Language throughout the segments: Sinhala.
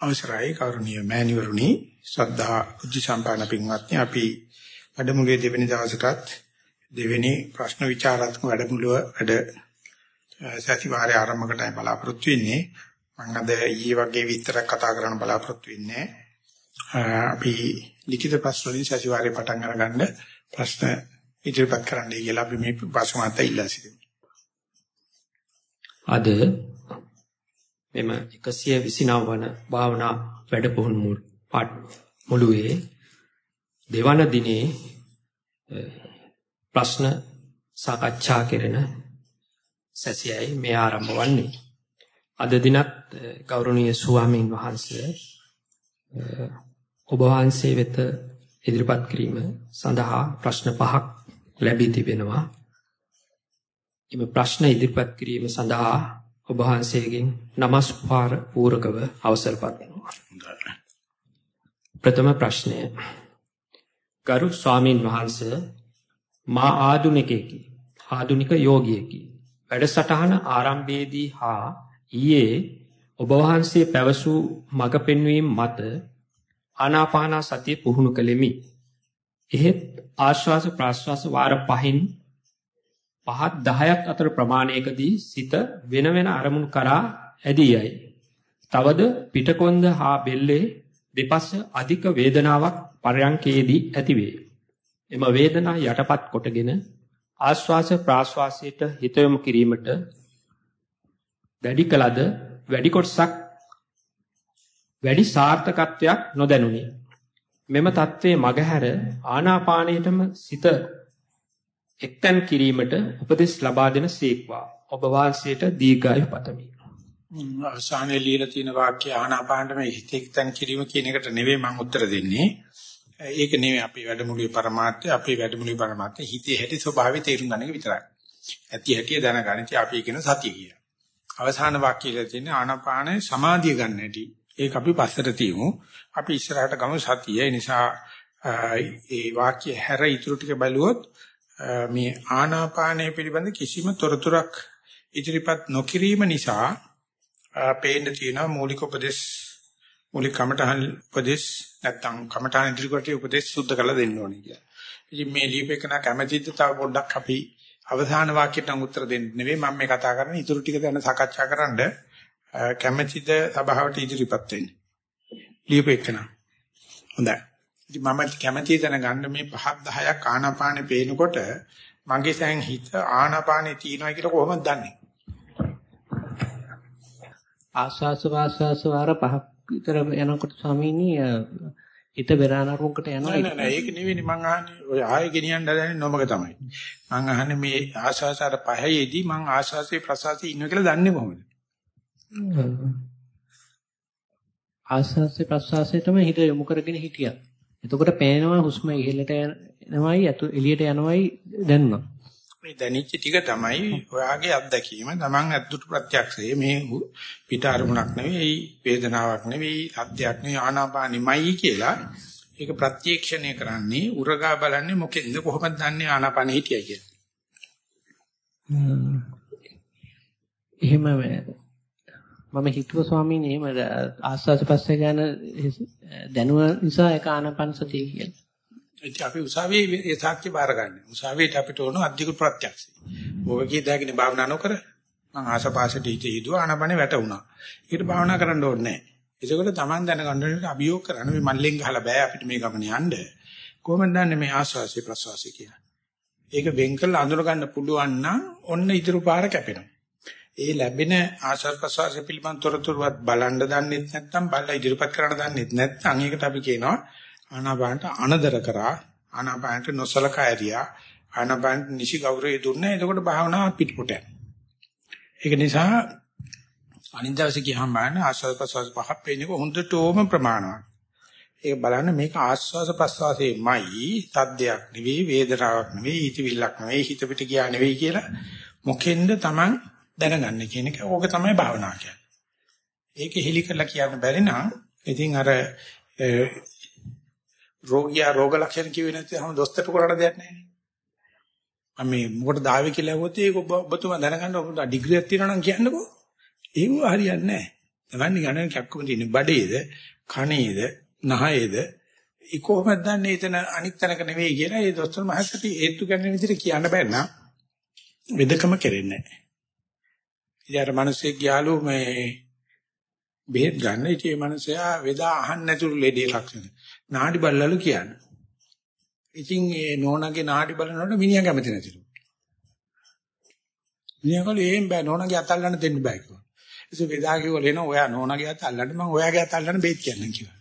අවසරයි කරුණීය මෑණිවරුනි ශ්‍රද්ධා කුජි සම්පාදන පින්වත්නි අපි වැඩමුළුවේ දෙවෙනි දවසටත් දෙවෙනි ප්‍රශ්න විචාරාත්මක වැඩමුළුව වැඩ සතිವಾರයේ ආරම්භකටයි බලාපොරොත්තු වෙන්නේ. මම අද ඊයේ වගේ විතරක් කතා කරන්න බලාපොරොත්තු වෙන්නේ. අපි ලිඛිත ප්‍රශ්න වලින් සතිವಾರයේ පටන් අරගන්න ප්‍රශ්න ඉදිරිපත් කරන්නයි කියලා අපි මේ පාසු මාතය ඉල්ලා සිටිමු. අද මෙම 129 වන භාවනා වැඩපොහුණු මුළුවේ දෙවන දිනේ ප්‍රශ්න සාකච්ඡා කෙරෙන සැසියයි මේ ආරම්භ වන්නේ. අද දිනත් ගෞරවනීය ස්වාමීන් වහන්සේ ඔබ වහන්සේ වෙත ඉදිරිපත් කිරීම සඳහා ප්‍රශ්න පහක් ලැබී තිබෙනවා. එම ප්‍රශ්න ඉදිරිපත් කිරීම සඳහා ඔබ වහන්සේගෙන් নমස්කාර පූරකව අවසරපත් වෙනවා. ප්‍රථම ප්‍රශ්නය. ගරු ස්වාමින් වහන්සේ මා ආදුනිකයෙකි. ආදුනික යෝගියෙකි. වැඩසටහන ආරම්භයේදී හා ඊයේ ඔබ වහන්සේ පැවසූ මඟ පෙන්වීම මත ආනාපාන සතිය පුහුණු කළෙමි. එහෙත් ආශ්වාස ප්‍රාශ්වාස වාර පහින් පහත් 10ක් අතර ප්‍රමාණයකදී සිත වෙන වෙන අරමුණු කරා ඇදී යයි. තවද පිටකොන්ද හා බෙල්ලේ දෙපස අධික වේදනාවක් පරයන්කේදී ඇතිවේ. එම වේදනා යටපත් කොටගෙන ආශ්වාස ප්‍රාශ්වාසයට හිත යොමු කිරීමට වැඩි කලද වැඩි කොටසක් වැඩි සාර්ථකත්වයක් නොදැනුනි. මෙම தત્ත්වයේ මගහැර ආනාපානයටම සිත එක්තන් කිරීමට උපදෙස් ලබා දෙන සීක්වා ඔබ වාසයට දීර්ඝායු පතමි. අවසානයේ ලියලා තියෙන වාක්‍ය ආනාපානට මේ හිත එක්තන් කිරීම කියන එකට මම උත්තර දෙන්නේ. ඒක නෙමෙයි අපේ වැඩමුළුවේ પરමාර්ථය අපේ වැඩමුළුවේ પરමාර්ථය හිතේ හැටි ස්වභාවය තේරුම් ගන්න එක විතරයි. ඇති හැටි දැනගන්න ඉතින් අපි කියන සතිය කියන. අවසාන වාක්‍යයල තියෙන ආනාපානය සමාධිය ගන්න හැටි. ඒක අපි පස්සට තියමු. අපි ඉස්සරහට ගමු සතිය. ඒ නිසා ඒ වාක්‍ය හැර ඉතුරු ටික බැලුවොත් මේ ආනාපානය පිළිබඳ කිසිම තොරතුරක් ඉදිරිපත් නොකිරීම නිසා පේන්න තියෙනවා මූලික උපදේශ මූලික කමඨහන් උපදේශ නැත්තම් කමඨහන් ඉදිරියට උපදේශ සුද්ධ කරලා දෙන්න ඕනේ කියලා. ඉතින් මේ ලියපෙකන කැමැතිද තව පොඩ්ඩක් අපි අවසාන වාක්‍යයට උත්තර දෙන්න නෙවෙයි මම මේ කතා කරන්නේ ඉතුරු ටික දැන සාකච්ඡා කරන්න කැමැතිද සභාවට ඉදිරිපත් වෙන්න. ලියපෙකන. හොඳයි. ඉතින් මම කැමැති දැනගන්න මේ 5ක් 10ක් ආනාපානෙ පේනකොට මගේ සෑන් හිත ආනාපානෙ තියෙනවා කියලා කොහොමද දන්නේ? ආස්වාස වාස්වාස වාර පහක් විතර යනකොට ස්වාමීනි හිත බෙරානරුන්කට යනවා. නෑ නෑ ඒක නෙවෙයි මං අහන්නේ. ඔය ආයෙ ගෙනියන්න හදන්නේ නොමග තමයි. මං අහන්නේ මේ ආස්වාස අර පහේදී මං ආස්වාසේ ප්‍රසවාසයේ ඉන්නවා කියලා දන්නේ කොහොමද? ආස්වාසේ ප්‍රසවාසයටම හිත යොමු කරගෙන හිටියා එතකොට පේනවා හුස්ම ඉහළට යනවයි එළියට යනවයි දැනුණා. මේ දැනෙච්ච ටික තමයි ඔයාගේ අත්දැකීම. Taman අද්දුට ප්‍රත්‍යක්ෂයේ මේ පිට අරමුණක් නෙවෙයි, වේදනාවක් නෙවෙයි, සද්දයක් නෙවෙයි ආනාපානෙමයි කියලා. ඒක ප්‍රත්‍යක්ෂණය කරන්නේ උරගා බලන්නේ මොකෙන්ද කොහොමද දන්නේ ආනාපානෙ හිටියයි කියලා. එහෙම මම හිතුව ස්වාමීන් එහෙම ආස්වාද පස්සේ ගැන දැනුව නිසා ඒක ආනපන සතිය කියලා. ඉතින් අපි උසාවියේ ඒ සාක්ෂි බාර ගන්න. උසාවියට අපිට ඕන අධික ප්‍රත්‍යක්ෂය. ඔය කී දැකින භාවනා නොකර මං ආසපාසට හිත හිදුවා ආනපනේ වැටුණා. ඒකට භාවනා කරන්න ඕනේ නැහැ. ඒකවල Taman දැනගන්න ඕනේ අභියෝග කරන්න මේ මල්ලෙන් ගහලා බෑ අපිට මේ ගමන යන්න. කොහොමද දන්නේ මේ ආස්වාසිය ප්‍රසවාසිය කියලා. ඒක වෙන් කරලා අඳුර ගන්න පුළුවන් නම් ඔන්න ඉදිරි පාර කැපෙනවා. ඒ ලැබෙන ආශ්වාස ප්‍රශ්වාස පිළිබඳ තොරතුරුවත් බලන්න දන්නෙත් නැත්නම් බලලා ඉදිරිපත් කරන්න දන්නෙත් නැත්නම් ඒකට අපි කියනවා ආනාපානට අනදර කරා ආනාපානට නොසලකා ඇරියා ආනාපානට නිසි ගෞරවය දුන්නා. එතකොට භාවනාව පිටපොට ඒක නිසා අනිත් දවසේ ගියාම බලන්න ආශ්වාස ප්‍රශ්වාස පහක් පේනක හොඳටම ප්‍රමාණවත්. ඒක බලන්න මේක ආශ්වාස ප්‍රශ්වාසයේමයි තද්දයක් නෙවෙයි වේදනාවක් නෙවෙයි හිතවිල්ලක් නෙවෙයි හිත පිට ගියා නෙවෙයි කියලා මොකෙන්ද Taman දැනගන්න කියන එක ඕක තමයි භාවනා කියන්නේ. ඒක හෙලි කරලා කියන්න බැරි නම් ඉතින් අර රෝගියා රෝග ලක්ෂණ කිව්වේ නැත්නම් දොස්තරට කරන්න දෙයක් නැහැ. මම මේ මොකටද ආවේ කියලා ඇහුවොත් ඒක ඔබතුමා දැනගන්න ඔබට ඩිග්‍රියක් තියෙනවා නම් කියන්නකෝ. ඒව හරියන්නේ නැහැ. දවන්නේ ගණන් කැක්කම තියෙන බඩේද, කනේද, නහයේද ඒ කොහොමද දන්නේ එතන අනිත් තැනක නෙවෙයි කියලා ඒ දොස්තර මහත්තයා ඒත්තු ගන්න විදිහට කියන්න බෑ නා. වෙදකම කෙරෙන්නේ නැහැ. ඉතින් අර මිනිස්සෙක් ගියාලු මේ බෙහෙත් ගන්න. ඉතින් මේ මිනිසයා වේදා අහන්න නැතුළු ලෙඩේ ලක්ෂණ. නාඩි බලලලු කියන්නේ. ඉතින් ඒ නෝනාගේ නාඩි බලනකොට මිනිහා කැමති නැතිලු. මිනිහා කල එහෙම බෑ නෝනාගේ අත අල්ලන්න දෙන්න බෑ කිව්වා. ඉතින් වේදා කිව්වල එන ඔයා නෝනාගේ අත අල්ලන්න මම ඔයාගේ අත අල්ලන්න බේත් කියන්නම් කිව්වා.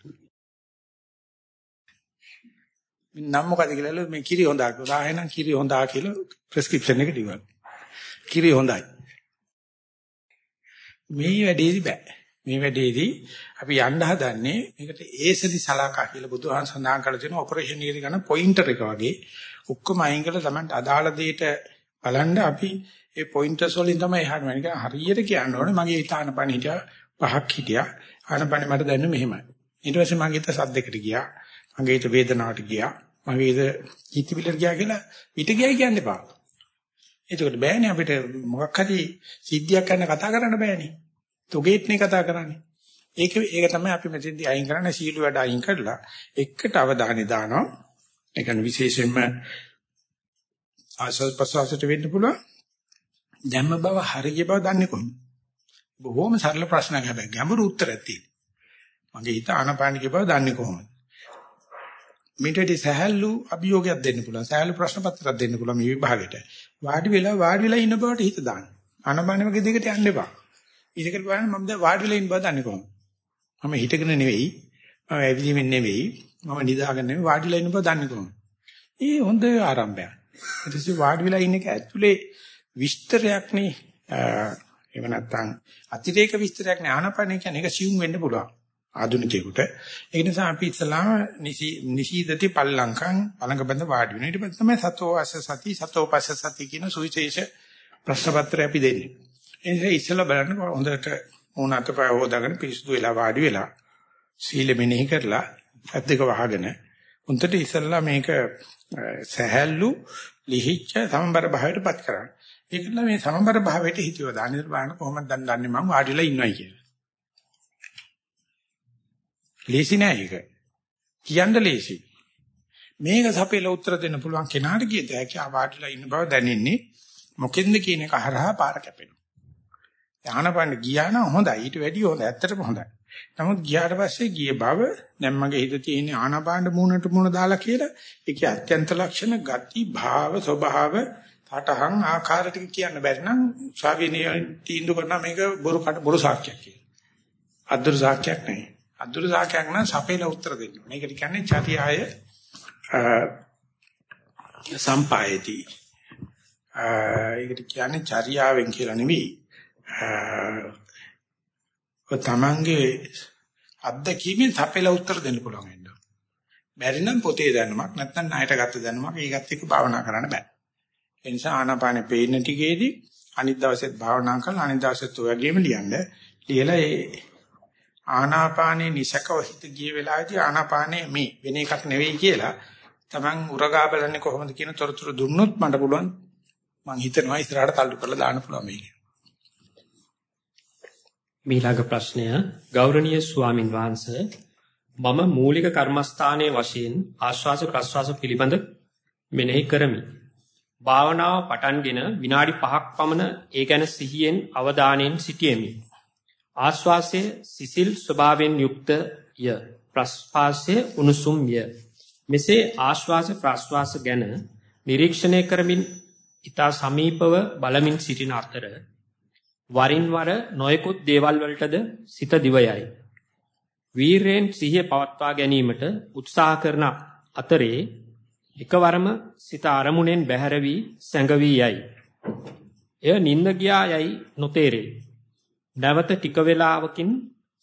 නම් මොකද කියලා මේ කිරි හොඳා කියලා. එහෙනම් කිරි හොඳා කියලා ප්‍රෙස්ක්‍රිප්ෂන් එක දීවල. කිරි හොඳයි. මේ වැඩේදි බෑ. මේ වැඩේදී අපි යන්න හදන්නේ මේකට ඒසදි සලාකා කියලා බුදුහාම සඳහන් කරලා තියෙන ඔපරේෂන් එකේ ගන්න පොයින්ටර් එක වගේ. ඔක්කොම අයින් කරලා තමයි අදාළ දෙයට බලන්න අපි ඒ පොයින්ටර්ස් වලින් තමයි එහාට වෙන එක හරියට කියන්න ඕනේ. මගේ ඊතානපණ හිටියා පහක් හිටියා. ආනපණ මට දැනෙන්නේ මෙහෙමයි. ඊට පස්සේ මගේ හිත සද්දයකට ගියා. මගේ හිත වේදනාවට ගියා. මගේ හිත හිතවිලට ගියා කියලා පිට ගියයි කියන්න එපා. එතකොට බෑනේ අපිට මොකක් හරි සිද්ධියක් ගැන කතා කරන්න බෑනේ තොගේට්නේ කතා කරන්නේ. ඒක ඒක තමයි අපි මෙතෙන්දී අයින් කරන්නේ සීල වැඩ අයින් කරලා එකට අවධානය දානවා. ඒ කියන්නේ විශේෂයෙන්ම ආසල් ප්‍රසවාසයට වෙන්න පුළුවන්. ධම්ම බව හරිය බව දන්නේ කොහොමද? බොහොම සරල ප්‍රශ්නයක් හැබැයි ගැඹුරු උත්තරයක් තියෙනවා. මගේ හිත ආනපානික බව දන්නේ කොහොමද? මිටටි සහැල්ලු අභියෝගයක් දෙන්න පුළුවන්. සහැල්ලු ප්‍රශ්න පත්‍රයක් දෙන්න පුළුවන් මේ විභාගෙට. වාඩි වෙලා වාඩි වෙලා ඉන්න බවට හිත දාන්න. ආනපාන වගේ දෙයකට යන්න එපා. ඉතකට බලන්න මම දැන් වාඩි වෙලා ඉන්න බව දන්නේ කොහොමද? මම හිටගෙන නෙවෙයි, මම ඇවිදීමෙන් නෙවෙයි, මම නිදාගෙන නෙවෙයි වාඩි වෙලා ඉන්න බව දන්නේ කොහොමද? ඒ හොඳ ආරම්භයක්. ඊට පස්සේ වාඩි වෙලා ඉන්න එක ඇතුලේ විස්තරයක් නේ. එහෙම නැත්නම් අතිරේක විස්තරයක් නේ ආනපන කියන්නේ ඒක සියුම් වෙන්න පුළුවන්. ආධුනිකයෙකුට. ඒ නිසා අපි ඉස්සලාම නිසීදති පල්ලංකම් පළඟ බඳ වාඩි වෙනවා. ඊට පස්සේ තමයි සතෝ අස සති සතෝ පස්ස සති කියන සුවිශේෂ ප්‍රශ්න පත්‍රය අපි දෙන්නේ. එනිසා ඉස්සලා බලන්න හොඳට මොන අතපය හොදාගෙන පිරිසුදු වෙලා වාඩි වෙලා සීල මෙනෙහි කරලා ඇත් දෙක වහගෙන උන්ට ඉස්සලා මේක සහැල්ලු ලිහිච්ච සමබර භාවයටපත් කරන්න. ඒකල මේ සමබර භාවයට හිතියව දාන්න බලන්න කොහොමද දන්නේ මම වාඩිලා ඉන්නවයි කියලා. ලේසි නෑ ඒක. කියන්න ලේසි. මේක සපේල උත්තර දෙන්න පුළුවන් කෙනාට කියත හැකි ආවාඩිලා ඉන්න බව දැනෙන්නේ මොකෙන්ද කියන එක හරහා පාර කැපෙනවා. ආනපන ගියා නම් හොඳයි. ඊට වැඩිය හොඳයි. ඇත්තටම හොඳයි. නමුත් ගියාට පස්සේ ගිය බව දැන් මගේ හිතේ තියෙන ආනපාන මූණට මූණ දාලා කියලා ඒකේ අත්‍යන්ත ලක්ෂණ ගති භාව ස්වභාව තටහන් ආකාර ටික කියන්න බැරි නම් ශාවිනිය තීන්දුව කරන මේක බොරු කට බොරු සාක්ෂියක් කියලා. අද්දුරු සාක්ෂියක් නෙවෙයි. අද්දුරු සාක්ෂියක් නම් සපේලා උත්තර දෙන්න. මේකට කියන්නේ චතිආය සම්පායති. ඒකට කියන්නේ චර්යාවෙන් කියලා නෙවෙයි. ඔය තමන්ගේ අත්දැකීමෙන් තපෙලා උත්තර දෙන්න පුළුවන් වෙන්න. බැරි නම් පොතේ දැනුමක් නැත්නම් ණයට ගත්ත දැනුමක් ඒකත් එක්ක භාවනා කරන්න බෑ. ඒ නිසා ආනාපානෙ පේන ටිකේදී අනිත් දවසෙත් භාවනා කරලා අනිත් දවසෙත් ඔය වගේම ලියන්න. ලියලා ඒ ආනාපානේ නිසකව හිත ගිය වෙලාවේදී ආනාපානේ මේ වෙන එකක් නෙවෙයි කියලා තමන් උරගා බලන්නේ කොහොමද කියන තොරතුරු දුන්නොත් මට පුළුවන් මං හිතනවා ඉස්සරහට තල්ලු කරලා දාන්න පුළුවන් මේක. මීළඟ ප්‍රශ්නය ගෞරවනීය ස්වාමින් වහන්සේ මම මූලික කර්මස්ථානයේ වශයෙන් ආශ්වාස ප්‍රශ්වාස පිළිබඳ මෙනෙහි කරමි. භාවනාව පටන්ගෙන විනාඩි 5ක් පමණ ඒ ගැන සිහියෙන් අවධානයෙන් සිටියෙමි. ආශ්වාසයේ සිසිල් ස්වභාවයෙන් යුක්තය ප්‍රශ්වාසයේ උණුසුම්ය. මෙසේ ආශ්වාස ප්‍රශ්වාස ගැන නිරීක්ෂණය කරමින් ඊතා සමීපව බලමින් සිටින අතර වරින් වර නොයෙකුත් දේවල් වලටද සිත දිවයයි. වීරයෙන් සිහිය පවත්වා ගැනීමට උත්සාහ කරන අතරේ එකවරම සිත අරමුණෙන් බැහැර වී සැඟවි යයි. එය නිින්ද ගියා යයි නොතේරේ. නැවත ටික වේලාවකින්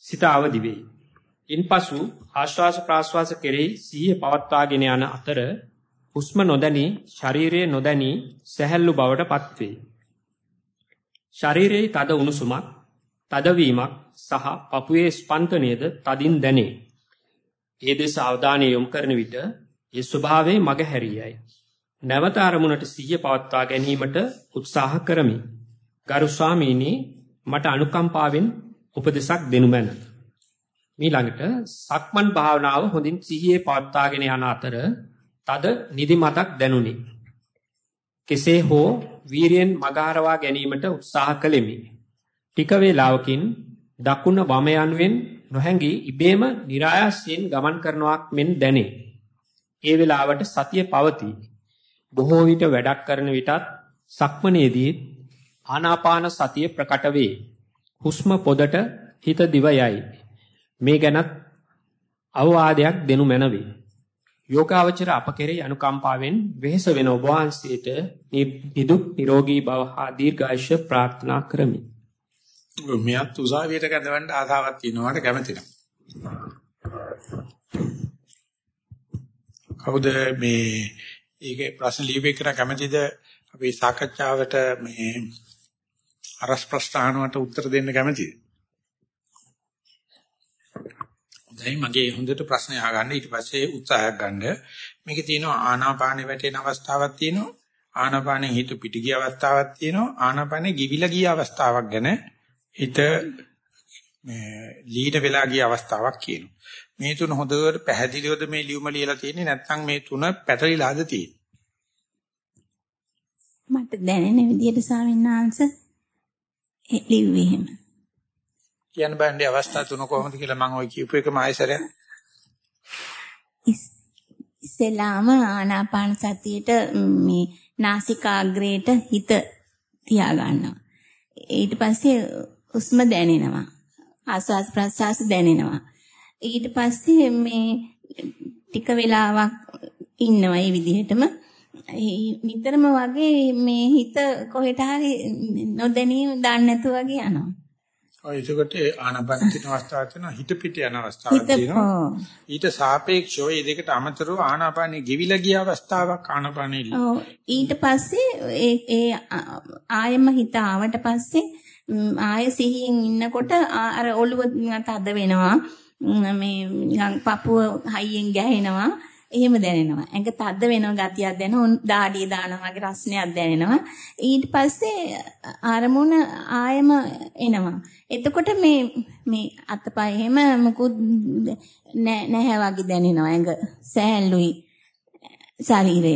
සිත අවදි වේ. ඉන්පසු ආශ්වාස ප්‍රාශ්වාස කෙරෙහි සිහිය පවත්වාගෙන යන අතර හුස්ම නොදැනී ශරීරයේ නොදැනී සැහැල්ලු බවට පත්වේ. ශරීරයේ තද උණුසුමක්, තදවීමක් සහ පපුවේ ස්පන්දනයේද තදින් දැනේ. ඒ දෙස අවධානය යොමු කරන විට ඒ ස්වභාවයේ මග හැරියයි. නැවත අරමුණට සිහිය පවත්වා ගැනීමට උත්සාහ කරමි. ගරු ස්වාමීනි මට අනුකම්පාවෙන් උපදේශක් දෙනු මැන. ඊළඟට සක්මන් භාවනාව හොඳින් සිහියේ පවත්වාගෙන යන අතර තද නිදිමතක් දැනුනි. කෙසේ හෝ වීරියෙන් මගහරවා ගැනීමට උත්සාහ කළෙමි. ටික වේලාවකින් දකුණ වම යනුවෙන් නොහැඟී ඉබේම નિરાයස්යෙන් ගමන් කරනවක් මෙන් දැනේ. ඒ වෙලාවට සතිය පවතී. බොහෝ විට වැඩක් කරන විටත් සක්මනේදී ආනාපාන සතිය ප්‍රකට වේ. හුස්ම පොදට හිත දිව යයි. මේ ගැනත් අවවාදයක් දෙනු මැනවේ. යෝගාවචර අප කෙරෙහි අනුකම්පාවෙන් වෙහෙස වෙන ඔබ වහන්සේට නිදුක් නිරෝගී භව හා දීර්ඝායුෂ ප්‍රාර්ථනා කරමි. මෙයත් උසාවියට කැඳවන්න ආසාවක් තියෙනවාට කැමති නම්. කවුද මේ ඒකේ ප්‍රශ්න ලියුවේ කරා කැමතිද අපේ සාකච්ඡාවට මේ අරස් ප්‍රශ්නාවට උත්තර දෙන්න කැමතිද? හොඳයි මගේ හොඳට ප්‍රශ්න අහගන්න ඊට පස්සේ උත්සාහයක් ගන්න. මේකේ තියෙනවා ආනාපානෙ වැටෙන අවස්ථාවක් තියෙනවා. ආනාපානෙ හිත පිට ගිය අවස්ථාවක් තියෙනවා. ආනාපානෙ ගිවිලා ගිය අවස්ථාවක් ගැන හිත මේ ලීඩ වෙලා ගිය අවස්ථාවක් කියනවා. මේ තුන හොඳට පැහැදිලිවද මේ ලියුම ලියලා තියෙන්නේ නැත්නම් මේ තුන පැටලිලාද තියෙන්නේ? මට දැනෙන විදිහට ස්වාමීන් වහන්සේ ලිව්වේ එහෙම. කියන්න බෑනේ අවස්ථා තුන කොහොමද කියලා මම ওই කියපු එකම ආයෙසරයක්. ඉස්සෙල්ලාම ආනාපාන සතියේට මේ නාසිකාග්‍රේට හිත තියා ගන්නවා. ඊට පස්සේ හුස්ම දැනෙනවා. ආස්වාස් ප්‍රස්වාස් දැනෙනවා. ඊට පස්සේ මේ ටික වෙලාවක් ඉන්නවා මේ විදිහටම නිතරම වගේ මේ හිත කොහෙට හරි නොදැනීම දන්නේ නැතුව වගේ යනවා. ඔය ඒකට ආනපන තියෙන අවස්ථාවක් තියෙනවා හිත පිට යන අවස්ථාවක් තියෙනවා. ඊට සාපේක්ෂව මේ දෙකට අමතරව ආනාපානෙ ගෙවිලා ගිය අවස්ථාවක් ආනාපානෙ. ඔව් ඊට පස්සේ ඒ ඒ ආයෙම හිත ආවට පස්සේ ආයෙ සිහියෙන් ඉන්නකොට අර ඔළුව තද වෙනවා. මේ පපුව හයියෙන් ගැහෙනවා. එහෙම දැනෙනවා. ඇඟ තද වෙන ගතියක් දැනෙනවා. දාඩිය දානවා වගේ රස්නයක් දැනෙනවා. ඊට පස්සේ අරමුණ ආයම එනවා. එතකොට මේ මේ අතපය එහෙම මොකුත් නැහැ වගේ දැනෙනවා. ඇඟ සෑල්ලුයි ශරීරය.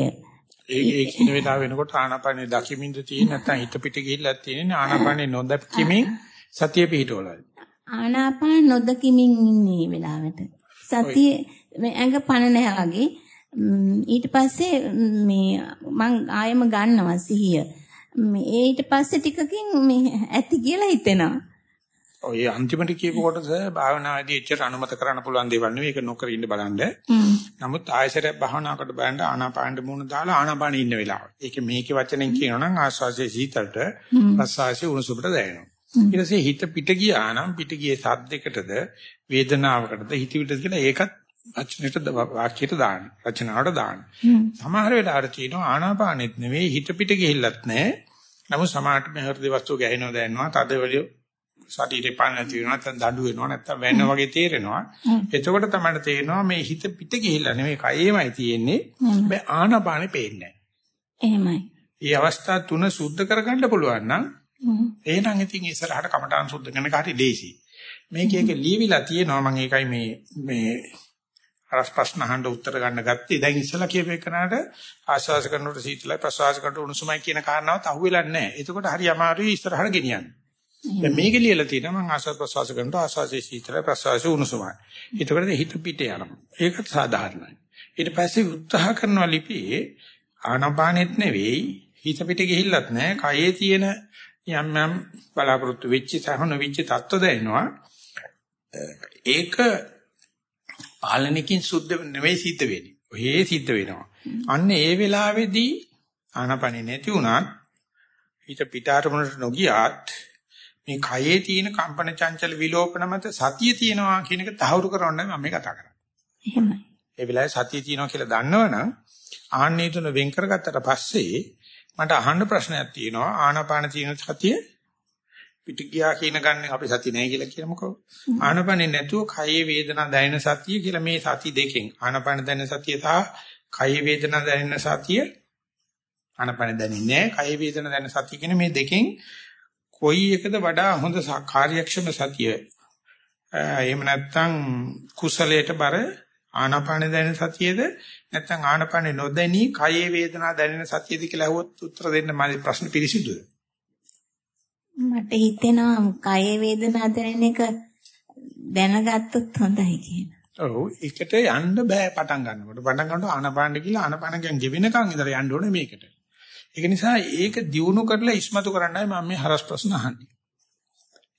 ඒ ඒ කින වේලාව වෙනකොට ආනාපානේ දකිමින්ද තියෙන නැත්නම් හිත පිට ගිහිල්ලා තියෙන ආනාපානේ නොදැක්කීමෙන් සතිය පිහිටවලයි. ආනාපාන නොදකිමින් ඉන්නේ වෙලාවට. සතිය මේ ඇඟ පණ නැහැ වගේ. ඊට පස්සේ මේ මං ආයෙම ගන්නවා සිහිය. මේ ඊට පස්සේ ටිකකින් මේ ඇති කියලා හිතෙනවා. ඔය අන්තිමට කියපු කොටස භාවනාදී එච්චර අනුමත කරන්න පුළුවන් දේවල් නෙවෙයි ඒක නොකර ඉන්න බලන්න. නමුත් ආයසරයක් භාවනාවකට බලන්න ආනාපානෙ මුණ දාලා ආනාපානෙ ඉන්න වෙලාව. ඒක මේකේ වචනෙන් කියනවා නම් ආස්වාසිය සීතලට ප්‍රසවාසය උණුසුමට දැනෙනවා. ඊට පස්සේ හිත පිට ගියා නම් පිට ගියේ සද්දයකටද වේදනාවකටද හිතවිලට කියලා ඒකත් රචනෙට වාක්‍යයට දාන්න. රචනාවට දාන්න. සමහර වෙලාවට තියෙනවා ආනාපානෙත් නෙවෙයි හිත පිට ගිහිල්ලත් නැහැ. නමුත් සමාහට මේ හෘද වස්තු ගැහෙනවා දැනනවා. තද වෙලිය සතියේ පාන නැති වෙනවා නැත්නම් දඬු වෙනවා නැත්නම් වෙන්න වගේ තේරෙනවා. එතකොට තමයි තේරෙනවා මේ හිත පිට ගිහිල්ලා නෙවෙයි කයෙමයි තියෙන්නේ. මේ ආනාපානෙ පේන්නේ එහෙමයි. මේ අවස්ථා තුන සුද්ධ කරගන්න පුළුවන් නම් එහෙනම් ඉතින් ඉස්සරහට කමඨාන් සුද්ධ කරන කාටි ලේසි. මේකේ ලියවිලා තියෙනවා මම ඒකයි මේ මේ අරස් ප්‍රශ්න අහන්න උත්තර ගන්න ගත්තේ. දැන් ඉස්සලා කියපේ කරනාට ආශ්වාස කරනකොට සීතලයි ප්‍රශ්වාස කරනකොට උණුසුමයි කියන කාරණාවත් අහුවෙලා නැහැ. එතකොට හරි අමාරුයි ඉස්සරහට ගෙනියන්න. දැන් මේක ලියලා තියෙනවා මං ආශ්වාස ප්‍රශ්වාස කරනකොට ආශ්වාසයේ සීතලයි ප්‍රශ්වාසයේ උණුසුමයි. එතකොට හිත පිට යනවා. ඒකත් සාධාරණයි. ඊට පස්සේ උත්සාහ කරනවා ලිපියේ ආනපානෙත් නෙවෙයි හිත පිට ගිහිල්ලත් නැහැ. කයේ තියෙන යම් යම් බලාපොරොත්තු වෙච්ච සහන වෙච්ච தত্ত্ব දැනෙනවා. ඒක පාලනකින් සුද්ධ නෙවෙයි සිද්ධ වෙන්නේ. ඔහේ සිද්ධ වෙනවා. අන්න ඒ වෙලාවේදී ආනපනෙ නැති වුණත් හිත පිටාරමුණට නොගියාත් මේ කයේ තියෙන කම්පන චංචල විලෝපන මත සතිය තියෙනවා කියන එක තහවුරු කරවන්න මම මේ කතා කරන්නේ. එහෙමයි. ඒ වෙලාවේ සතිය තියෙනවා කියලා දන්නවනම් ආන්නේ තුන වෙන් කරගත්තට පස්සේ මට අහන්න ප්‍රශ්නයක් තියෙනවා ආනාපාන තියෙන සතිය පිට ගියා කියන ගන්න අපි සතිය නැහැ කියලා කියමුකෝ. ආනපනේ නැතුව කයේ වේදනා දැනෙන සතිය කියලා මේ සති දෙකෙන් ආනපන දැනෙන සතිය සහ කයේ වේදනා දැනෙන සතිය ආනපන දැනෙන්නේ. කයේ වේදනා දැනෙන සතිය කියන මේ දෙකෙන් කොයි එකද වඩා හොඳ කාර්යක්ෂම සතිය? එහෙම නැත්නම් කුසලයට බර ආනාපාන දැනෙන සතියේද නැත්නම් ආනාපාන නොදැනී කයේ වේදනා දැනෙන සතියේද කියලා අහුවොත් උත්තර දෙන්න මගේ ප්‍රශ්න පිළිසිදුද? මට හිතෙනවා කයේ වේදනා දැනෙන එක දැනගත්තොත් හොඳයි කියන. ඔව් ඒකට යන්න බෑ පටන් ගන්නකොට. පටන් ගන්නකොට ආනාපාන කියලා ආනාපාන ගැන ගෙවෙනකන් ඉඳලා යන්න ඕනේ මේකට. ඒක නිසා ඒක දියුණු කරලා ඉස්මතු කරන්නයි මම මේ හරස් ප්‍රශ්න අහන්නේ.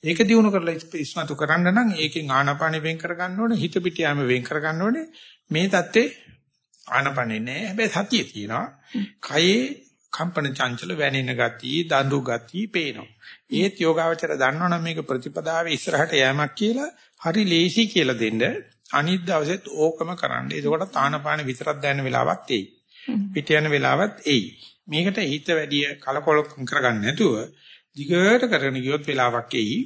ඒක දිනු කරලා ඉස්මතු කරන්න නම් ඒකෙන් ආනාපානෙ වෙන් කර ගන්න ඕනේ හිත පිට යාම වෙන් කර ගන්න ඕනේ මේ தත්ත්වේ ආනාපානෙ නෑ හැබැයි සතිය තියෙනවා කයේ කම්පන චංචල වැනෙන ගතිය දඬු ගතිය පේනවා. ඒත් යෝගාවචර දන්නවනම් මේක ප්‍රතිපදාවේ ඉස්සරහට යෑමක් කියලා හරි ලේසි කියලා දෙන්න අනිත් දවසෙත් ඕකම කරන්න. එතකොට ආනාපාන විතරක් දැනන වෙලාවක් එයි. පිට යන වෙලාවක් එයි. මේකට හිත වැඩි කලකොල කරගන්න නැතුව දිගට කරගෙන ගියොත් වෙලාවක් එයි.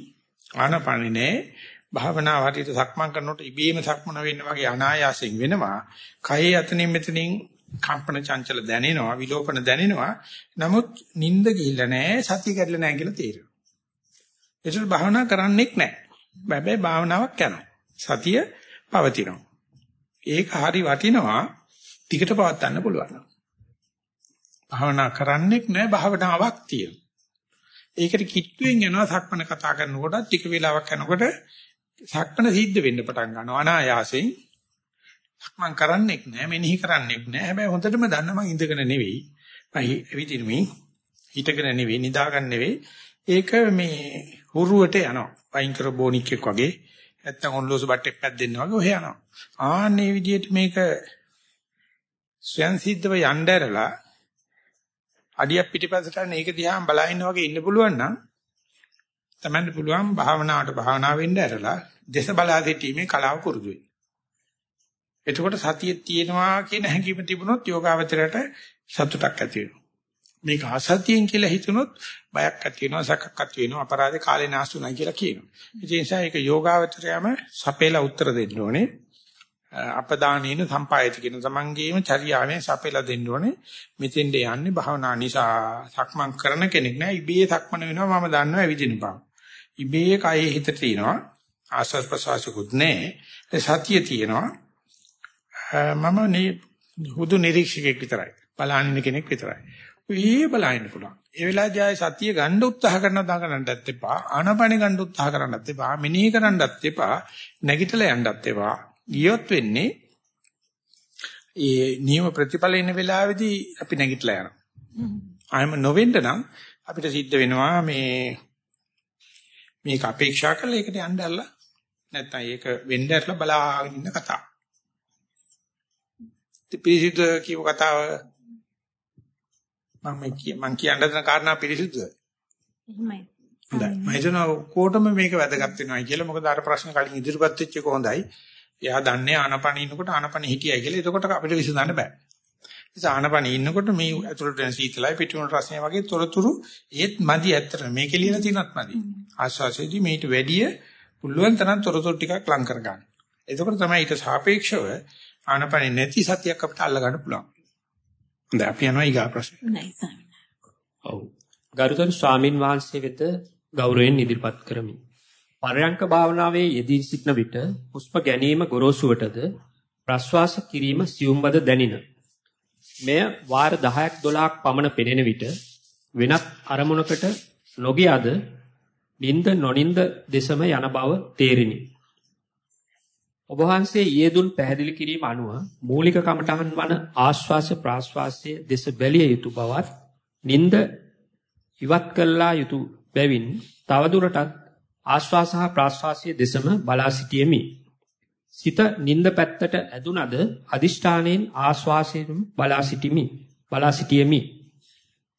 ආනපනේ නෑ. භාවනාව හරියට සක්මන් කරනකොට ඉබේම සක්මන වෙන්න වගේ අනායාසයෙන් වෙනවා. කයේ අතනින් මෙතනින් කම්පන චංචල දැනෙනවා විලෝපන දැනෙනවා. නමුත් නිින්ද ගිහිල්ලා නෑ සතිය කැඩලා නෑ කියලා තේරෙනවා. ඒසල් භාවනා කරන්නෙක් නෑ. හැබැයි භාවනාවක් යනවා සතිය පවතිනවා. ඒක හරි වටිනවා ටිකට පවත් ගන්න පුළුවන්. භාවනා කරන්නෙක් නෑ භාවනාවක් තියෙනවා. ඒකට කිට්ටුවෙන් යනවා සක්මන කතා කරනකොට ටික වෙලාවක් යනකොට සක්මන සිද්ධ වෙන්න පටන් ගන්නවා. අනායාසයෙන්. සක්මන් කරන්නෙක් නෑ මෙනෙහි කරන්නෙක් නෑ. හැබැයි හොඳටම දන්න මං ඉඳගෙන නෙවෙයි. මම එවිදිනුමි හිටගෙන නෙවෙයි නිදාගන්න නෙවෙයි. ඒක මේ හුරුවට යනවා. වයින් කර බොනික් එක් වගේ නැත්තම් ඔන්ලෝසු බට්ටෙක් පැද්දෙන්න වගේ ඔහෙ යනවා. ආන්නේ විදිහට මේක ස්වයන් සිද්ධව යnderලා අඩියක් පිටිපස්සට යන ඒක දිහා බලහින්න වගේ ඉන්න පුළුවන් නම් තමන්න පුළුවන් භාවනාවට භාවනා වෙන්න ඇරලා දේශ බලා සිටීමේ කලාව පුරුදු වෙන්න. එතකොට සතිය තියෙනවා කියන හැඟීම තිබුණොත් යෝගාවචරයට සතුටක් ඇති වෙනවා. මේක අසතියෙන් කියලා හිතුනොත් බයක් ඇති වෙනවා, සැකක් ඇති වෙනවා, අපරාධේ කාලේ නාස්තුණයි කියලා කියනවා. ඒ නිසා ඒක යෝගාවචරයම සපේලා උත්තර දෙන්න ඕනේ. අපදානීන සම්පායති කියන තමන්ගේම චර්යාවෙන් සපෙලා දෙන්න ඕනේ. මෙතෙන්ට යන්නේ භාවනා නිසා සක්මන් කරන කෙනෙක් නෑ. ඉබේ සක්මන වෙනවා මම දන්නවා ඇවිදින බව. ඉබේ කයේ හිත තියෙනවා. ආස්වාද ප්‍රසවාසකුත් නෑ. සතිය තියෙනවා. මම හුදු නිරීක්ෂකෙක් විතරයි. බලහින්න කෙනෙක් විතරයි. ඒ බලහින්න පුළුවන්. ඒ වෙලාවදී ආයේ සතිය ගන්න උත්සාහ කරනවා දාගන්නත් එපා. ආනපනෙ ගන්න උත්සාහ කරන්නත් එපා. මෙනෙහි කරන්නත් එපා. නැගිටලා යන්නත් එපා. ගියොත් වෙන්නේ ඒ නියම ප්‍රතිඵල එන වෙලාවේදී අපි නැගිටලා යනවා. ආයම නොවෙන්න නම් අපිට සිද්ධ වෙනවා මේ මේක අපේක්ෂා කරලා ඒකට යන්න ඇරලා නැත්නම් ඒක වෙන්න ඇරලා බලාගෙන ඉන්න කතාව. පිරිසිදු කියව කතාව මම මම කියන්න දෙන කාරණා පිරිසිදුද? එහෙමයි. හොඳයි. මම හිතනවා කොටම මේක වැදගත් වෙනවා කියලා. මොකද අර ප්‍රශ්න කලින් ඉදිරිපත් වෙච්ච එක හොඳයි. එයා දන්නේ ආනපන ඉන්නකොට ආනපන හිටියයි කියලා. එතකොට අපිට විසඳන්න බෑ. ඒ ආනපන ඉන්නකොට මේ ඇතුළට එන සීතලයි පිටුන රසය වගේ තොරතුරු ඒත් මදි ඇත්තට මේකේ ලියලා තියෙනත් මදි. ආස්වාසයේදී මේට වැඩිය පුළුවන් තරම් තොරතුරු ටිකක් ලං කර ගන්න. එතකොට තමයි ඊට සාපේක්ෂව ආනපන නැති සතියක් අපිට අල්ල ගන්න පුළුවන්. හොඳයි අපි යනවා ඊගා ප්‍රශ්න. ඔව්. ගරුතර ස්වාමින් වහන්සේ වෙත ගෞරවයෙන් ඉදිරිපත් කරමි. පරයන්ක භාවනාවේ යෙදී සිටන විට හුස්ම ගැනීම ගොරෝසුවටද ප්‍රශ්වාස කිරීම සියුම්බද දැනින. මෙය වාර 10ක් 12ක් පමණ පෙනෙන විට වෙනත් අරමුණකට නොගියද නිින්ද නොනින්ද දෙසම යන බව තේරිනි. ඔබ වහන්සේ ඊයේ දුන් පැහැදිලි කිරීම අනුව මූලික කමඨහන් වන ආශ්වාස ප්‍රාශ්වාසයේ දෙස බැලිය යුතු බවත් නිින්ද ඉවත් කළා යුතු බැවින් තවදුරටත් ආශ්වාස හා ප්‍රාශ්වාසයේ දෙසම බලා සිටියෙමි. සිත නිନ୍ଦ පැත්තට ඇදුනද අදිෂ්ඨානයෙන් ආශ්වාසයෙන් බලා සිටිමි. බලා සිටියෙමි.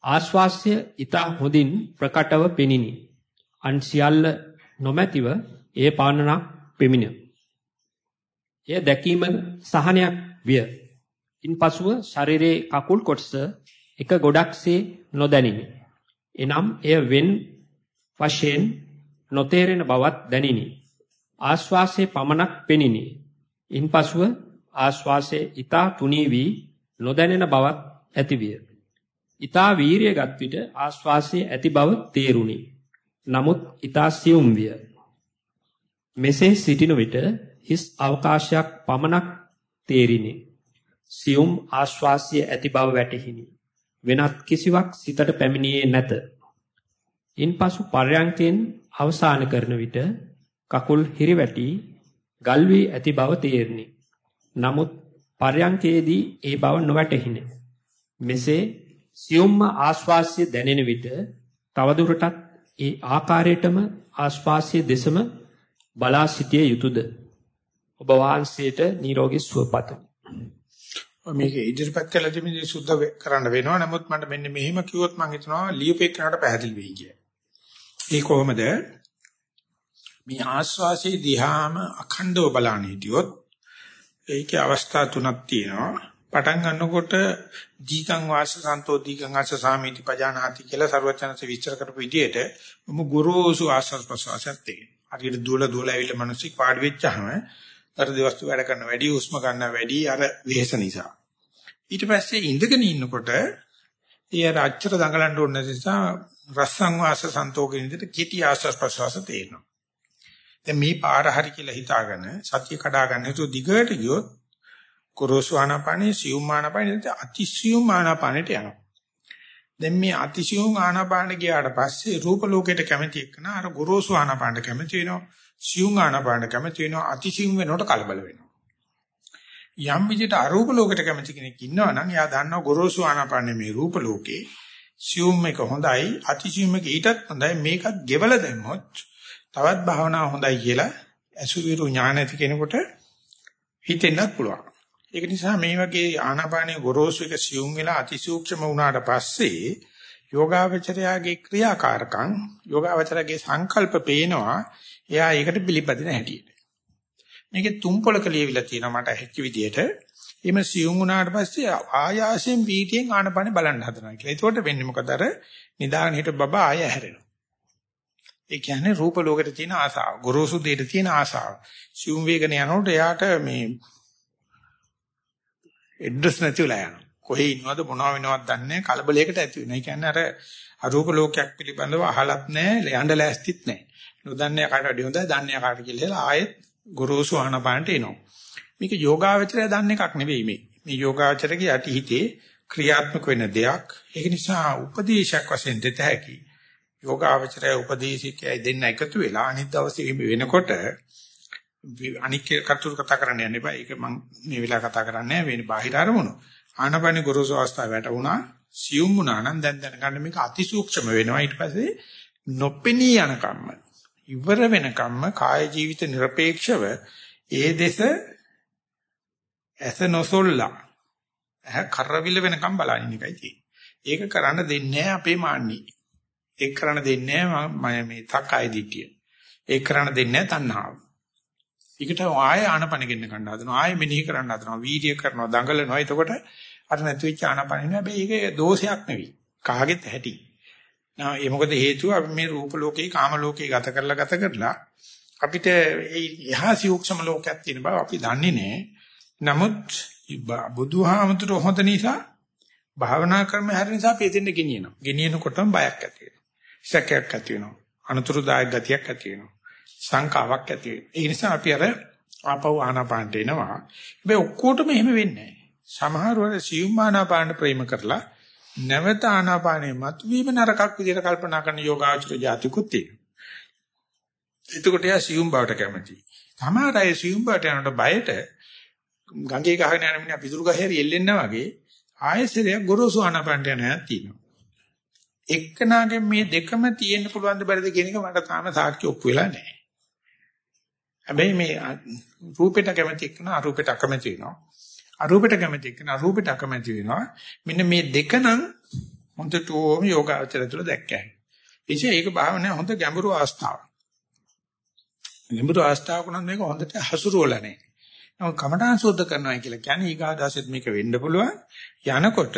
ආශ්වාසය ඊට හොඳින් ප්‍රකටව පෙනිනි. අන් සියල්ල නොමැතිව ඒ පානනක් පෙමින. එය දැකීම සහනයක් විය. ඉන්පසුව ශරීරයේ කකුල් කොටස එක ගොඩක්සේ නොදැනිනි. එනම් එය වෙන් වශයෙන් නොතේරෙන බවත් දැනිනි. ආශ්වාසයේ පමණක් පෙනිනි. ඉන්පසුව ආශ්වාසයේ ඊතා තුනී වී නොදැනෙන බවත් ඇතිවිය. ඊතා වීරියගත් විට ආශ්වාසයේ ඇති බව තේරුණි. නමුත් ඊතා සියුම් විය. මෙසේ සිටින විට හිස් අවකාශයක් පමණක් තේරිනි. සියුම් ආශ්වාසය ඇති බව වැටහිනි. වෙනත් කිසිවක් සිතට පැමිණියේ නැත. ඉන්පසු පර්යංකෙන් අවසාන කරන විට කකුල් හිරිවැටි ගල් වී ඇති බව තේරිනි. නමුත් පර්යංකයේදී ඒ බව නොවැටහිනි. මෙසේ සියුම්ම ආශ්වාසය දැනෙන විට තවදුරටත් ඒ ආකාරයටම ආශ්වාසයේ දෙසම බලා සිටිය යුතුයද? ඔබ වහන්සේට නිරෝගී සුව පතමි. මේක ඉදිරිපත් කළ දෙමින් සුද්ධ කරන්න වෙනවා. නමුත් මට මෙන්න මෙහෙම කිව්වොත් මම හිතනවා ලියුපේකනට පැහැදිලි වෙයි කිය. ඒ කොහොමද? මේ ආස්වාසේ දිහාම අඛණ්ඩව බලන්න හිටියොත් ඒකේ අවස්ථා තුනක් තියෙනවා. පටන් ගන්නකොට දීකං වාස සන්තෝ දීකං ආස සාමීති පජානාති කියලා ਸਰවචනස විස්තර කරපු විදිහට මොම ගුරුසු ආස්වාස් ප්‍රසවාසයත් තියෙනවා. හරියට දුවල දුවල ඇවිල්ලා මිනිස්සු පාඩි වෙච්චාම හෘද වස්තු වැඩ කරන වැඩි උස්ම ගන්න වැඩි අර වෙහෙස නිසා. ඊට පස්සේ ඉඳගෙන ඉන්නකොට ඒ අර අච්චර දඟලන්න ඕන නිසා රස්සං වාස සන්තෝකෙන් විදිහට කිටි ආස්වාස් ප්‍රසවාස තේරෙනවා. දැන් මේ පාර හරි කියලා හිතාගෙන සතිය කඩා ගන්න හිතුව දිගට ගියොත් කුරුසු ආනාපානේ සියුම් ආනාපානේ අතිසියුම් ආනාපානට යනවා. දැන් මේ අතිසියුම් ආනාපාන ගියාට පස්සේ රූප ලෝකයට කැමති එක්කන අර ගුරුසු ආනාපානට කැමති වෙනවා. සියුම් ආනාපානට කැමති වෙනවා. අතිසියුම් වෙනකොට කලබල වෙනවා. යම් විදිහට අරූප ලෝකයට කැමති කෙනෙක් ඉන්නවා නම් එයා දන්නවා ගුරුසු ආනාපානේ මේ රූප ලෝකේ සියුම් එක හොඳයි අතිසියුම් එක ඊටත් හොඳයි මේකත් ගෙවල දැම්මොත් තවත් භාවනාව හොඳයි කියලා අසුවිරු ඥාන ඇති කෙනෙකුට හිතෙන්නත් පුළුවන්. ඒක නිසා මේ වගේ ආනාපානයේ ගොරෝසු එක සියුම් වෙලා අතිසූක්ෂම වුණාට පස්සේ යෝගාවචරයාගේ ක්‍රියාකාරකම් යෝගාවචරයාගේ සංකල්ප පේනවා එයා ඒකට පිළිපදින හැටියට. මේකේ තුන් පොලක ලියවිලා තියෙනවා මට හැච්ච විදියට. එimhe සියුම් වුණාට පස්සේ ආයාසයෙන් වීතියෙන් ආනපනේ බලන්න හදනවා කියලා. ඒකට වෙන්නේ මොකද අර නිදාගෙන හිට බබා ආය හැරෙනවා. ඒ කියන්නේ රූප ලෝකෙට තියෙන ආසාව, ගොරෝසු දෙයට තියෙන ආසාව. සියුම් වේගන යනකොට එයාට මේ ඇඩ්‍රස් නැතිවලා යනවා. කොහේ ඉන්නවද මොනව වෙනවද දන්නේ කලබලයකට ඇති වෙනවා. ඒ කියන්නේ අර අරූප ලෝකයක් පිළිබඳව අහලත් නැහැ, යන්න ලෑස්තිත් නැහැ. නොදන්නේ කාට වැඩි හොඳයි, දන්නේ කාට කියලා ආයෙත් ගොරෝසු ආනපානට එනවා. මේක යෝගාවචරය දන්න එකක් නෙවෙයි මේ. මේ යෝගාවචරගේ යටි හිතේ ක්‍රියාත්මක වෙන දෙයක්. ඒක නිසා උපදේශයක් වශයෙන් දෙත හැකි. යෝගාවචරය උපදේශිකයයි දෙන්න එකතු වෙලා අනිත් දවසේ වෙනකොට අනික් කතුරු කතා කරන්න යන්න එපා. ඒක මම මේ වෙලාව කතා කරන්නේ නැහැ. වෙන බාහිර අරමුණු. ආනපන ගොරෝසු අවස්ථාව වැටුණා සියුම් වුණා නම් දැන් දැනගන්න මේක අතිසූක්ෂම වෙනවා ඊට පස්සේ නොපෙනී යනකම්ම ඉවර වෙනකම්ම කාය ජීවිත নিরপেক্ষව ඒ දෙස ඇස නොසොල්ලා ඇහ කරවිල වෙනකම් බලන එකයි තියෙන්නේ. ඒක කරන්න දෙන්නේ අපේ මාන්නේ. ඒක කරන්න දෙන්නේ මේ තක්කාය දිටිය. ඒක කරන්න දෙන්නේ තණ්හාව. ඒකට ආයෙ ආනපන ගෙන්න ගන්න හදනවා. ආයෙ මෙනෙහි කරන්න හදනවා. වීර්ය කරනවා, දඟලනවා. එතකොට අර නැති වෙච්ච ආනපන නේ. හැබැයි ඒක දෝෂයක් නෙවෙයි. කාගෙත් ඇති. නා ඒ මොකද හේතුව අපි මේ රූප ලෝකේ, කාම ලෝකේ ගත කරලා ගත කරලා අපිට ඒ යහා සියුක්ෂම ලෝකයක් තියෙන බව අපි දන්නේ නැහැ. නමුත් බුදුහාමතුරු හොඳ නිසා භාවනා ක්‍රම හැර නිසා අපි එතෙන්ට ගෙනියනවා. ගෙනියනකොටම බයක් ඇති වෙනවා. සැකයක් ඇති වෙනවා. අනතුරුදායක ගතියක් ඇති වෙනවා. සංකාවක් ඇති වෙනවා. ඒ නිසා අපි අර ආපහු ආනාපානට එනවා. හැබැයි ඔක්කොටම එහෙම වෙන්නේ නැහැ. සමහර වෙලාවට සියුම් ආනාපානට ප්‍රේම කරලා නැවත ආනාපානේ මතුවීම නරකක් විදිහට කල්පනා කරන යෝගාචර જાතිකුත් තියෙනවා. එතකොට යා සියුම් බවට කැමති. සමහර අය සියුම් බවට යනකොට බයට ගඟේ ගහගෙන යන මිනිහා පිටුරු ගහේ එල්ලෙන්නා වගේ ආයෙසරයක් ගොරෝසු ආනාපානට යන හැක් තියෙනවා. එක්කනාගෙන් මේ දෙකම තියෙන්න පුළුවන් ද බැරිද කියන එක මට තාම සාක්ෂි ඔප්පු වෙලා නැහැ. හැබැයි මේ රූපෙට කැමති එක්කන අරූපෙට අකමැති වෙනවා. අරූපෙට කැමති එක්කන අරූපෙට අකමැති වෙනවා. මෙන්න මේ දෙක නම් හොඳටම යෝගාචරය තුළ දැක්කයි. එيشේ ඒක භාවනාවේ හොඳ ගැඹුරු අවස්ථාවක්. ගැඹුරු අවස්ථාවක නම් මේක හොඳට හසුරුවලා නැහැ. නමුත් කමඨාන් සෝද්ධ කරනවා කියලා කියන්නේ ඊගාදාසෙත් මේක වෙන්න පුළුවන්. යනකොට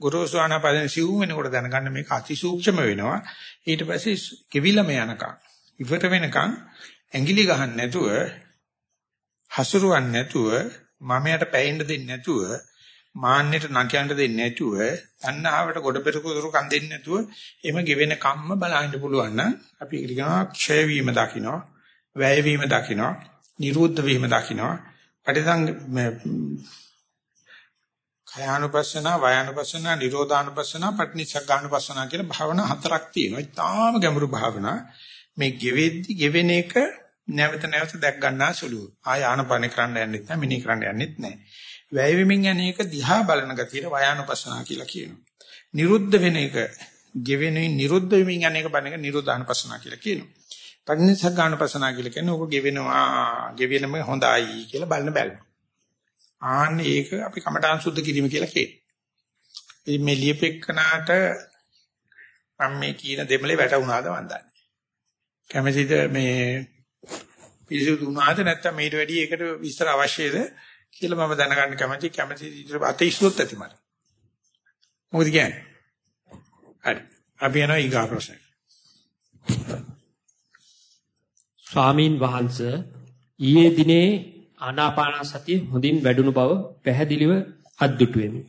ගුරුසු ආනාපාන සිව් වෙනකොට දැනගන්න මේක අතිසූක්ෂම වෙනවා. ඊට පස්සේ කෙවිලම යනකම් ඉවර වෙනකම් ඇඟිලි ගහන්න නැතුව හසුරුවන්නේ නැතුව මමයට පැයෙන්න දෙන්නේ නැතුව මාන්නයට නකියන්න දෙන්නේ නැතුව තණ්හාවට ගොඩ පෙරකුදුරු කන් දෙන්නේ නැතුව එම ගෙවෙන කම්ම බලන්න පුළුවන් නම් අපි ඒකට කියනවා ක්ෂය වීම දකින්නවා වැය වීම දකින්නවා නිරුද්ධ වීම දකින්නවා පටිසං කයානුපස්සන වයානුපස්සන නිරෝධානුපස්සන පටිනිසග්ගානුපස්සන කියලා භාවනා හතරක් තියෙනවා. ඒ තාම ගැඹුරු භාවනා මේ ගෙවෙද්දි ගෙවෙන එක නැවත නැවත දැක් ගන්නා සුළු. ආය ආනපන කරන්න යන්නෙත් නැහැ, මිනී කරන්න යන්නෙත් නැහැ. වැය වෙමින් යන එක දිහා බලන ගතියට වයානුපස්සනා කියලා කියනවා. නිරුද්ධ වෙන එක ගෙවෙනින් නිරුද්ධ වෙමින් යන එක බණ එක නිරෝධානුපස්සනා කියලා කියනවා. පටිනිසග්ගානුපස්සනා කියලා කියන්නේ ඕක ගෙවෙනවා, ගෙවෙනම හොඳයි කියලා බලන බැලුවා. ආන්න ඒක අපි කමඨාන් සුද්ධ කිරීම කියලා කියනවා. ඉතින් මේ ලියපෙක්කනාට මම මේ කියන දෙමලේ වැටුණාද මන් දන්නේ. කැමැතිද මේ පිළිසුදු වුණාද නැත්නම් මේට වැඩි ඒකට විස්තර අවශ්‍යද කියලා මම දැනගන්න කැමැති කැමැති ඉතින් අතීස්ලොත් ඇති මට. මොකද කියන්නේ? හරි. අපි යනවා ඊගා ප්‍රශ්න. ස්වාමීන් වහන්සේ ඊයේ දිනේ ආනාපාන සතිය හොඳින් වැඩුණු බව පැහැදිලිව අද්දුටුවෙමි.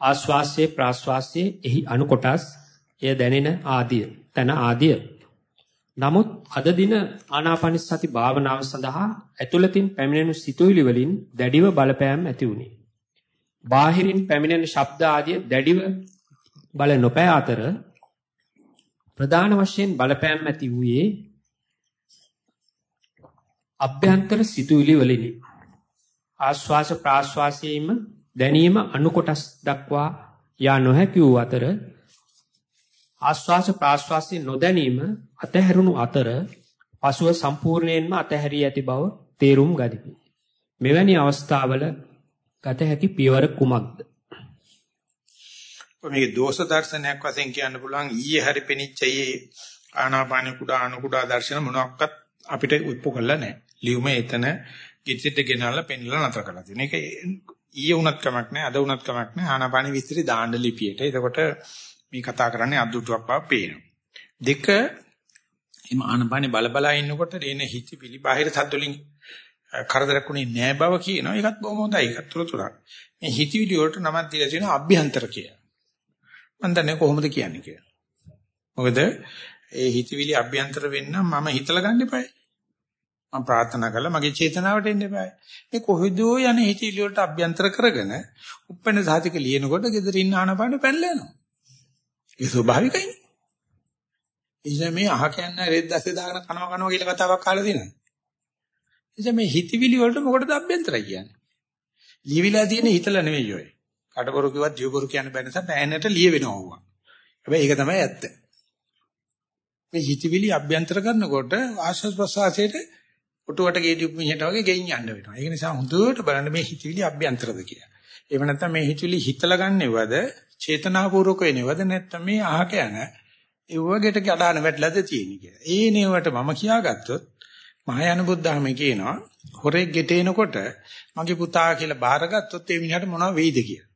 ආශ්වාසයේ ප්‍රාශ්වාසයේ එහි අණු කොටස් එය දැනෙන ආදිය තන ආදිය නමුත් අද දින ආනාපාන සති භාවනාව සඳහා ඇතුළතින් පැමිණෙන සිතුවිලි වලින් දැඩිව බලපෑම් ඇති වුණි. බාහිරින් පැමිණෙන ශබ්ද ආදිය දැඩිව බල නොපෑ අතර ප්‍රධාන වශයෙන් බලපෑම් ඇති වූයේ අභ්‍යන්තර සිතුවිලි වලිනි. ආශ්වාස ප්‍රාශ්වාසයේම දැනීම අණු කොටස් දක්වා යා නොහැකි වූ අතර ආශ්වාස ප්‍රාශ්වාසයේ නොදැනීම අතහැරුණු අතර පසුව සම්පූර්ණයෙන්ම අතහැරී ඇති බව තේරුම් ගනිමි. මෙවැනි අවස්ථාවල ගත හැකි පියවර කුමක්ද? මේක දෝෂ දර්ශනයක් වශයෙන් කියන්න පුළුවන් ඊයේ හරි පෙනිච්චයේ ආනාපාන කුඩා අණු කුඩා දර්ශන මොනක්වත් අපිට උත්පු කළා නැහැ. ලියුම එතන කිචිට ගෙනල්ලා පෙන්ලා නතර කළා තියෙන. ඒක ඊයේ උනත් කමක් නැහැ අද උනත් කමක් නැහැ ආනාපාන විස්තරي දාන්න ලිපියට. එතකොට මේ කතා කරන්නේ අද්දුටුවක් බව පේනවා. දෙක එම ආනපානේ බල බල ඉන්නකොට එන හිත පිළි බාහිර සද්දවලින් කරදරකුනේ නෑ බව කියනවා. ඒකත් බොහොම හොඳයි. ඒකත් තුරතුරක්. මේ හිතවිලි වලට නමක් දීලා තියෙනවා අභ්‍යන්තර කියලා. මම දන්නේ කොහොමද කියන්නේ කියලා. මොකද ඒ හිතවිලි අභ්‍යන්තර වෙන්න මම හිතලා ගන්න එපායි. මම ප්‍රාර්ථනා කළා මගේ චේතනාවට එන්න එපායි. මේ කොහෙදෝ යන හිතවිලි වලට අභ්‍යන්තර කරගෙන උප්පන්න සාතික ලියනකොට gedara ඉන්න ආනපාන පැනලා යනවා. ඒ ස්වභාවිකයිනේ. එනිසා මේ අහ කියන්නේ රෙද්දස්සේ දාගෙන කනවා කනවා කියලා කතාවක් අහලා තියෙනවා. එනිසා මේ හිතවිලි වලට මොකටද අභ්‍යන්තරයි කියන්නේ? ලියවිලා තියෙන හිතලා නෙවෙයි ඔය. කටබරු කිව්වත් ජීවබරු කියන්න බෑ නිසා පෑනට ලිය වෙනවා වුණා. හැබැයි ඒක තමයි ඇත්ත. මේ හිතවිලි අභ්‍යන්තර කරනකොට ආශ්වාස ප්‍රශ්වාසයේට ඔටුවට ගේඩි මිහිට වගේ ගෙයින් යන්න වෙනවා. ඒක නිසා හොඳට බලන්න මේ හිතවිලි අභ්‍යන්තරද කියලා. එහෙම නැත්නම් මේ හිතවිලි හිතලා ගන්නවද චේතනාපූර්වක වෙනවද නැත්නම් මේ අහක යන එව්වගෙට කඩාන වැටලාද තියෙන්නේ කියලා. ඒ නේවට මම කියාගත්තොත් මහායාන බුද්ධාමේ කියනවා හොරෙක් ගෙට එනකොට මගේ පුතා කියලා බාරගත්තොත් ඒ මිනිහට මොනව වෙයිද කියලා.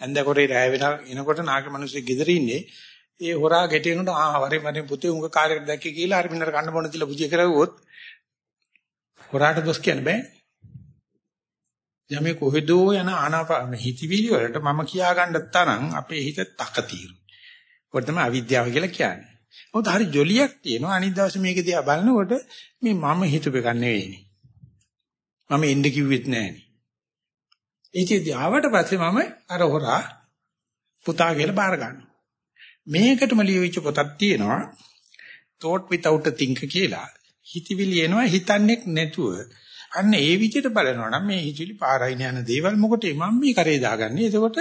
ඇඳ කොරේ රැය වෙන එනකොට නාගේ මිනිස්සු ගෙදර ඉන්නේ ඒ හොරා ගෙට එනකොට ආ වරේ වරේ පුතේ උංග කාර්යයක් දැක්කේ කියලා අර මිනිහට කන්න බොන්න තියලා පුජිය කරවුවොත් හොරාට දොස් කියන්න බෑ. යමේ කොහෙදෝ යන ආනාපාන හිතවිලි වලට මම කියා ගන්න තරම් අපේ හිත තකතිරු. ඔකට තමයි අවිද්‍යාව කියලා කියන්නේ. මොකද හරි ජොලියක් තියෙනවා අනිත් දවසේ මේක දිහා බලනකොට මේ මම හිතුව එක නෙවෙයිනේ. මම එන්න කිව්වෙත් නෑනේ. ඒකෙදි ආවට පස්සේ මම අර හොරා පුතා කියලා බාර ගන්නවා. මේකටම ලියවිච්ච පොතක් තියෙනවා thought without a think කියලා. හිතවිලි එනවා හිතන්නේ නැතුව අන්න ඒ විදිහට බලනවා නම් මේ හිතවිලි පාරයින් යන දේවල් මොකටද මම මේ කරේ දාගන්නේ. එතකොට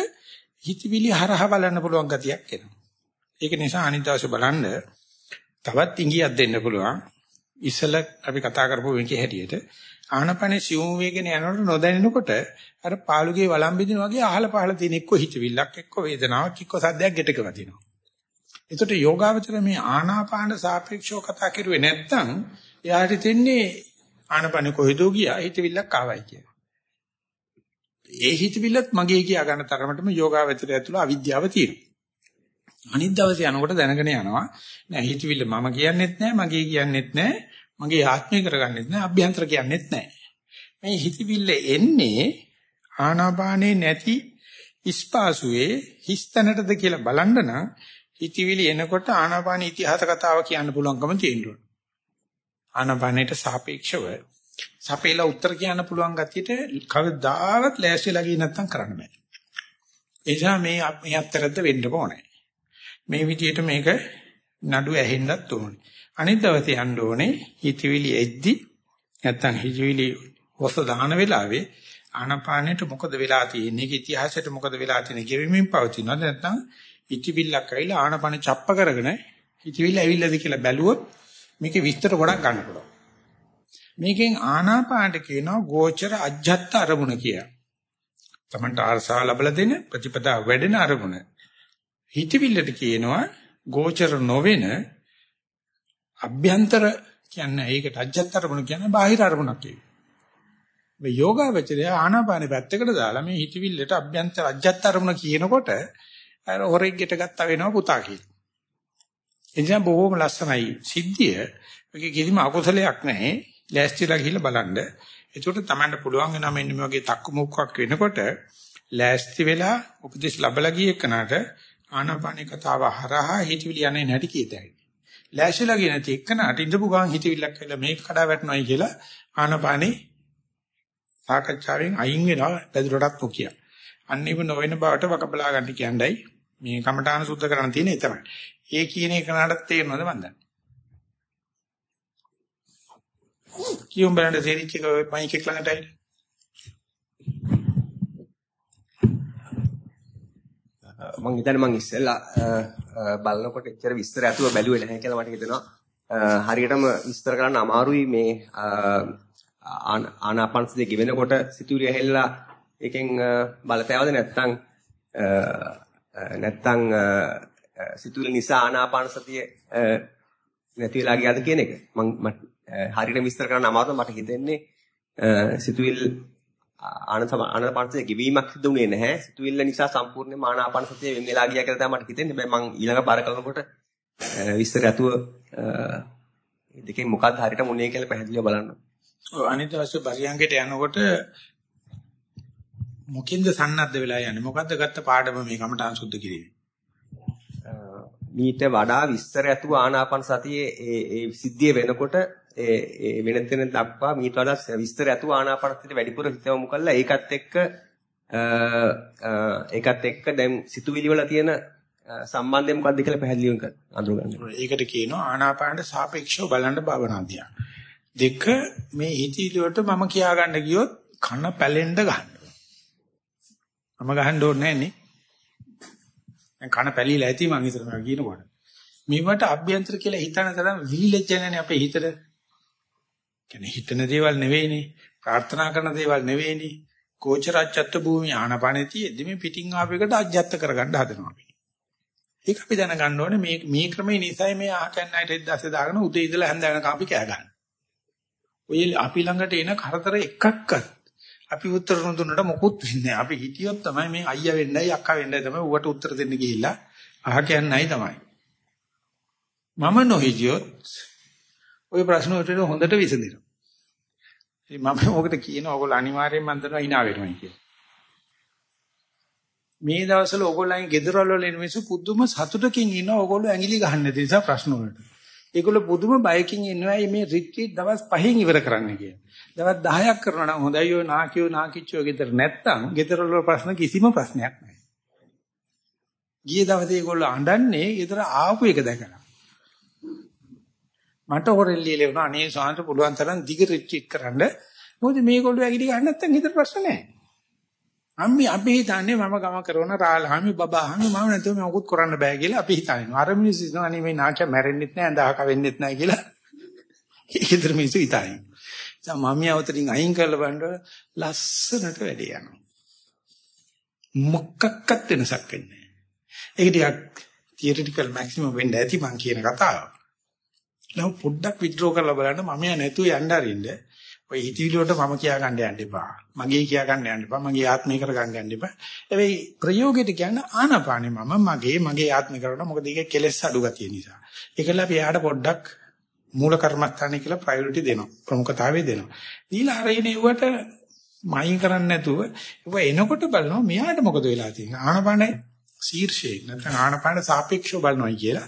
හිතවිලි හරහා බලන්න පුළුවන් ගතියක් එනවා. ඒක නිසා අනිත් දවසේ බලන්න තවත් ඉඟියක් දෙන්න පුළුවන්. ඉස්සල අපි කතා කරපු වෙකේ හැටියට ආනපනේ සිවුම් වේගෙන යනකොට නොදැනෙනකොට අර පාළුගේ වළම්බෙදින වගේ අහල පහල තියෙන එක්ක හිතවිල්ලක් එක්ක වේදනාවක් එක්ක සද්දයක් ගෙටක වදිනවා. එතකොට යෝගාවචර මේ ආනාපාන සාපේක්ෂව කතා කරුවේ නැත්නම් එයාට තින්නේ ආනපන කොහෙදෝ ගියා හිතවිල්ලක් ආවයි කියලා. ඒ හිතවිල්ලත් මගේ කියා ගන්න තරමටම යෝගාවචරය ඇතුළ අවිද්‍යාව තියෙනවා. අනිත් දවසේ යනකොට දැනගෙන යනවා නෑ හිතවිල්ල මම කියන්නෙත් නෑ මගේ කියන්නෙත් නෑ මගේ ආත්මය කරගන්නෙත් නෑ අභ්‍යන්තර කියන්නෙත් නෑ. මේ හිතවිල්ල එන්නේ ආනාපානේ නැති ඉස්පාසුවේ හිස්තැනටද කියලා බලන්න නම් හිතවිලි එනකොට ආනාපාන ඉතිහාස කතාව කියන්න පුළුවන්කම තියෙනවා. ආනාපානයට සාපේක්ෂව සපේලා උත්තර කියන්න පුළුවන් ගතියට කවදාවත් ලෑස්තිලා ගියේ නැත්තම් කරන්න බෑ. ඒ නිසා මේ මේ අත්තරද්ද වෙන්න ඕනේ. මේ විදිහට මේක නඩු ඇහෙන්නත් ඕනේ. අනිත් දවසේ යන්න ඕනේ හිතවිලි එද්දි නැත්තම් හිතවිලි වස දාන වෙලාවේ ආනපානෙට මොකද වෙලා තියෙන්නේ? ඒක ඉතිහාසයට මොකද වෙලා තියෙන්නේ? ගෙවෙමින් පවතිනවද නැත්නම් ඉතිවිල්ලක් ඇවිල්ලා ආනපානෙ චප්ප කරගෙන ඉතිවිල්ල ඇවිල්ලාද කියලා බැලුවොත් මේකේ විස්තර ගොඩක් ගන්න පුළුවන්. මේකෙන් ආනාපානට කියනවා ගෝචර අජ්ජත් අරමුණ කියලා. තමන්ට ආරසා ලැබලා දෙන ප්‍රතිපදා වැඩෙන අරමුණ. හිතවිල්ලට කියනවා ගෝචර නොවන අභ්‍යන්තර කියන්නේ ඒකට අජ්ජත් අරමුණ කියන්නේ බාහිර අරමුණක් කියලා. මේ යෝගාවචරය ආනාපානෙ පැත්තකට දාලා මේ හිතවිල්ලට අභ්‍යන්තර අජ්ජත් අරමුණ කියනකොට අර හොරෙක්ගෙට ගත්තා වෙනවා පුතා කියලා. එනිසා බොහොම ලස්සනයි සිද්ධිය. ඒකේ කිසිම අකුසලයක් නැහැ. ලෑස්තිලා ගිහිල්ලා බලන්න. ඒකට තමන්ට පුළුවන් වෙනවා මෙන්න මේ වගේ තක්කු මුක්කක් වෙනකොට ලෑස්ති වෙලා උපදෙස් ලැබලා ගිය එකනට ආනාපානේ කතාව හරහා හිතවිලි යන්නේ නැටි කියතයි. ලෑස්තිලා ගිය නැති එකනට ඉඳපු ගමන් හිතවිල්ලක් කියලා මේක කඩා වැටෙනවායි කියලා ආනාපානේ සාකච්ඡාවෙන් අයින් වෙනවා පැදුරටත් නොකිය. අන්නේම නොවන බවට වකබලා ගන්න කියන්නයි මේ කමඨාන සුද්ධ කරන්න තියෙන එතරම්. ඒ කියන එක නඩත් තේරෙනවද මන්ද? කියුම් බලන්න තේරිච්ච එක මයික් එක ළඟට මම හිතන්නේ මම ඉස්සෙල්ලා බලනකොට එච්චර විස්තර ඇතුව බැලුවේ නැහැ කියලා මට හිතෙනවා. හරියටම විස්තර කරන්න අමාරුයි මේ ආනාපානසතිය ගෙවෙනකොට සිතුවිලි ඇහෙලා එකෙන් බලපෑවද නැත්නම් නැත්නම් සිතුවිලි නිසා ආනාපානසතිය නැති වෙලා ගියාද කියන එක මම හරියට විස්තර කරන්න අමාරුයි මට හිතෙන්නේ සිතුවිල් ආනාපානසතිය ගෙවීමක් සිදු වෙන්නේ නැහැ සිතුවිල්ල නිසා සම්පූර්ණයෙන්ම ආනාපානසතිය වෙන් වෙලා ගියා කියලා තමයි මට හිතෙන්නේ හැබැයි මම ඊළඟ පාර කරනකොට විස්තර ඇතුව දෙකෙන් මොකක්ද හරියට මොනේ කියලා පැහැදිලිව බලන්න. ඔව් අනිත් දවසේ පරියංගයට යනකොට මොකින්ද සන්නද්ධ වෙලා යන්නේ? මොකද්ද ගත්ත පාඩම මේ කමඨාන් සුද්ධ කිරීම? මීට වඩා විස්තර ඇතුව ආනාපාන සතියේ ඒ ඒ සිද්ධිය වෙනකොට ඒ ඒ වෙන තැන දක්වා මීට වඩා විස්තර ඇතුව ආනාපාන සතියට වැඩිපුර හිතවමු කළා ඒකත් එක්ක ඒකත් එක්ක දැන් සිතුවිලි වල තියෙන සම්බන්ධය මොකක්ද කියලා පැහැදිලිව අඳුරගන්න. ඒකට කියනවා ආනාපානට සාපේක්ෂව බලන්න භවනාදියා. දෙක මේ හිතීලි වලට මම කියා ගන්න ගියොත් කන පැලෙන්න ගන්නවා. මම ගහන්න ඕනේ නැහැ නේ. දැන් කන පැලිලා ඇති මං හිතනවා කියනකොට. මේවට අභ්‍යන්තර කියලා හිතන තරම් විලිජ් නැනේ අපේ හිතට. කියන්නේ හිතන දේවල් නෙවෙයිනේ. ප්‍රාර්ථනා කරන දේවල් නෙවෙයිනේ. කෝචරච්චත්ත භූමිය ආනපනෙතියෙදි මේ පිටින් ආපෙකට අජ්ජත් කරගන්න හදනවා අපි. ඒක අපි දැනගන්න ඕනේ මේ මේ ක්‍රමේ නිසයි මේ අහකන්නයිට දැස්සේ දාගෙන උදේ ඉඳලා හැන්ද වෙනකම් අපි කෑ ගන්න. ඔය අපි ළඟට එන කරදර එකක්වත් අපි උත්තර නොදුන්නට මොකුත් වෙන්නේ අපි හිතියොත් තමයි මේ අයියා වෙන්නයි අක්කා වෙන්නයි තමයි ඌට උත්තර දෙන්න ගිහිල්ලා අහ කියන්නයි තමයි මම නොහිතියොත් ওই ප්‍රශ්න වලට හොඳට විසඳෙනවා. ඉතින් මම ඔකට කියනවා? ඔයගොල්ලෝ අනිවාර්යෙන් මන් දන්නවා hina වෙනවයි කියලා. මේ දවස්වල ඔයගොල්ලන්ගේ ගෙදරවල වල එන මිනිස්සු පුදුම සතුටකින් ඉන්නවා ඔයගොල්ලෝ ඇඟිලි ගහන්න නැති නිසා ප්‍රශ්න වලට. ඒගොල්ලෝ පුදුම බයකින් ඉන්නවා මේ රිට්‍රීට් දවස් 5න් ඉවර කරන්න කියලා. දවස් 10ක් කරනවා නම් හොඳයි ඔය නාකියෝ නාකිච්චෝ ගෙදර නැත්තම් ගෙදර වල ප්‍රශ්න කිසිම ප්‍රශ්නයක් නැහැ. ගිය දවසේ ඒගොල්ලෝ අඬන්නේ ගෙදර ආපු එක දැකලා. මට හොරෙල්ලිය ලැබුණා අනේ සාන්ත පුළුවන් තරම් දිග රිට්‍රීට් කරන්න. මොකද මේගොල්ලෝ ඇගිලි ගන්න නැත්තම් ගෙදර ප්‍රශ්න නැහැ. අම්මි අපි හිතන්නේ මම ගම කරන රාලහාමි බබාහාමි මම නැතුව මොකුත් කරන්න බෑ කියලා අපි හිතනවා. අර මිනිස්සු හිතනවා අනේ මේ නාකිය මැරෙන්නෙත් නෑ අඳහක වෙන්නෙත් නෑ කියලා. ඊතර මිනිස්සු හිතන්නේ. දැන් මමියා උතරින් අයින් කරලා බලනකොට ලස්සනට වැඩේ යනවා. මොකක්වත් වෙනසක් වෙන්නේ නැහැ. ඒක ටිකක් තියරිටිකල් මැක්සිමම් වෙන්න ඇති මං කියන කතාව. ලව පොඩ්ඩක් විත්ඩ්‍රෝ කරලා බලන්න මමියා නැතුව යන්න අරින්න. ඔය හිතවිලි වලට මම කියා ගන්න යන්න එපා. මගේ කියා ගන්න යන්න එපා. මගේ ආත්මය කර ගන්න යන්න එපා. හැබැයි ප්‍රයෝගයට කියන්න ආනාපානෙ මම මගේ මගේ ආත්මය කරනවා. මොකද ඒක කෙලෙස් අඩු ගතිය නිසා. ඒකල අපි එයාට පොඩ්ඩක් මූල කර්මස්ථානේ කියලා ප්‍රයොරිටි දෙනවා. ප්‍රමුඛතාවය දෙනවා. ඊළඟ අරගෙන ඉුවට මයින් කරන්නේ නැතුව ඒක එනකොට බලනවා මෙයාට මොකද වෙලා තියෙන්නේ. ආනපාන ශීර්ෂයේ නැත්නම් ආනපාන සාපේක්ෂව බලනවා කියලා.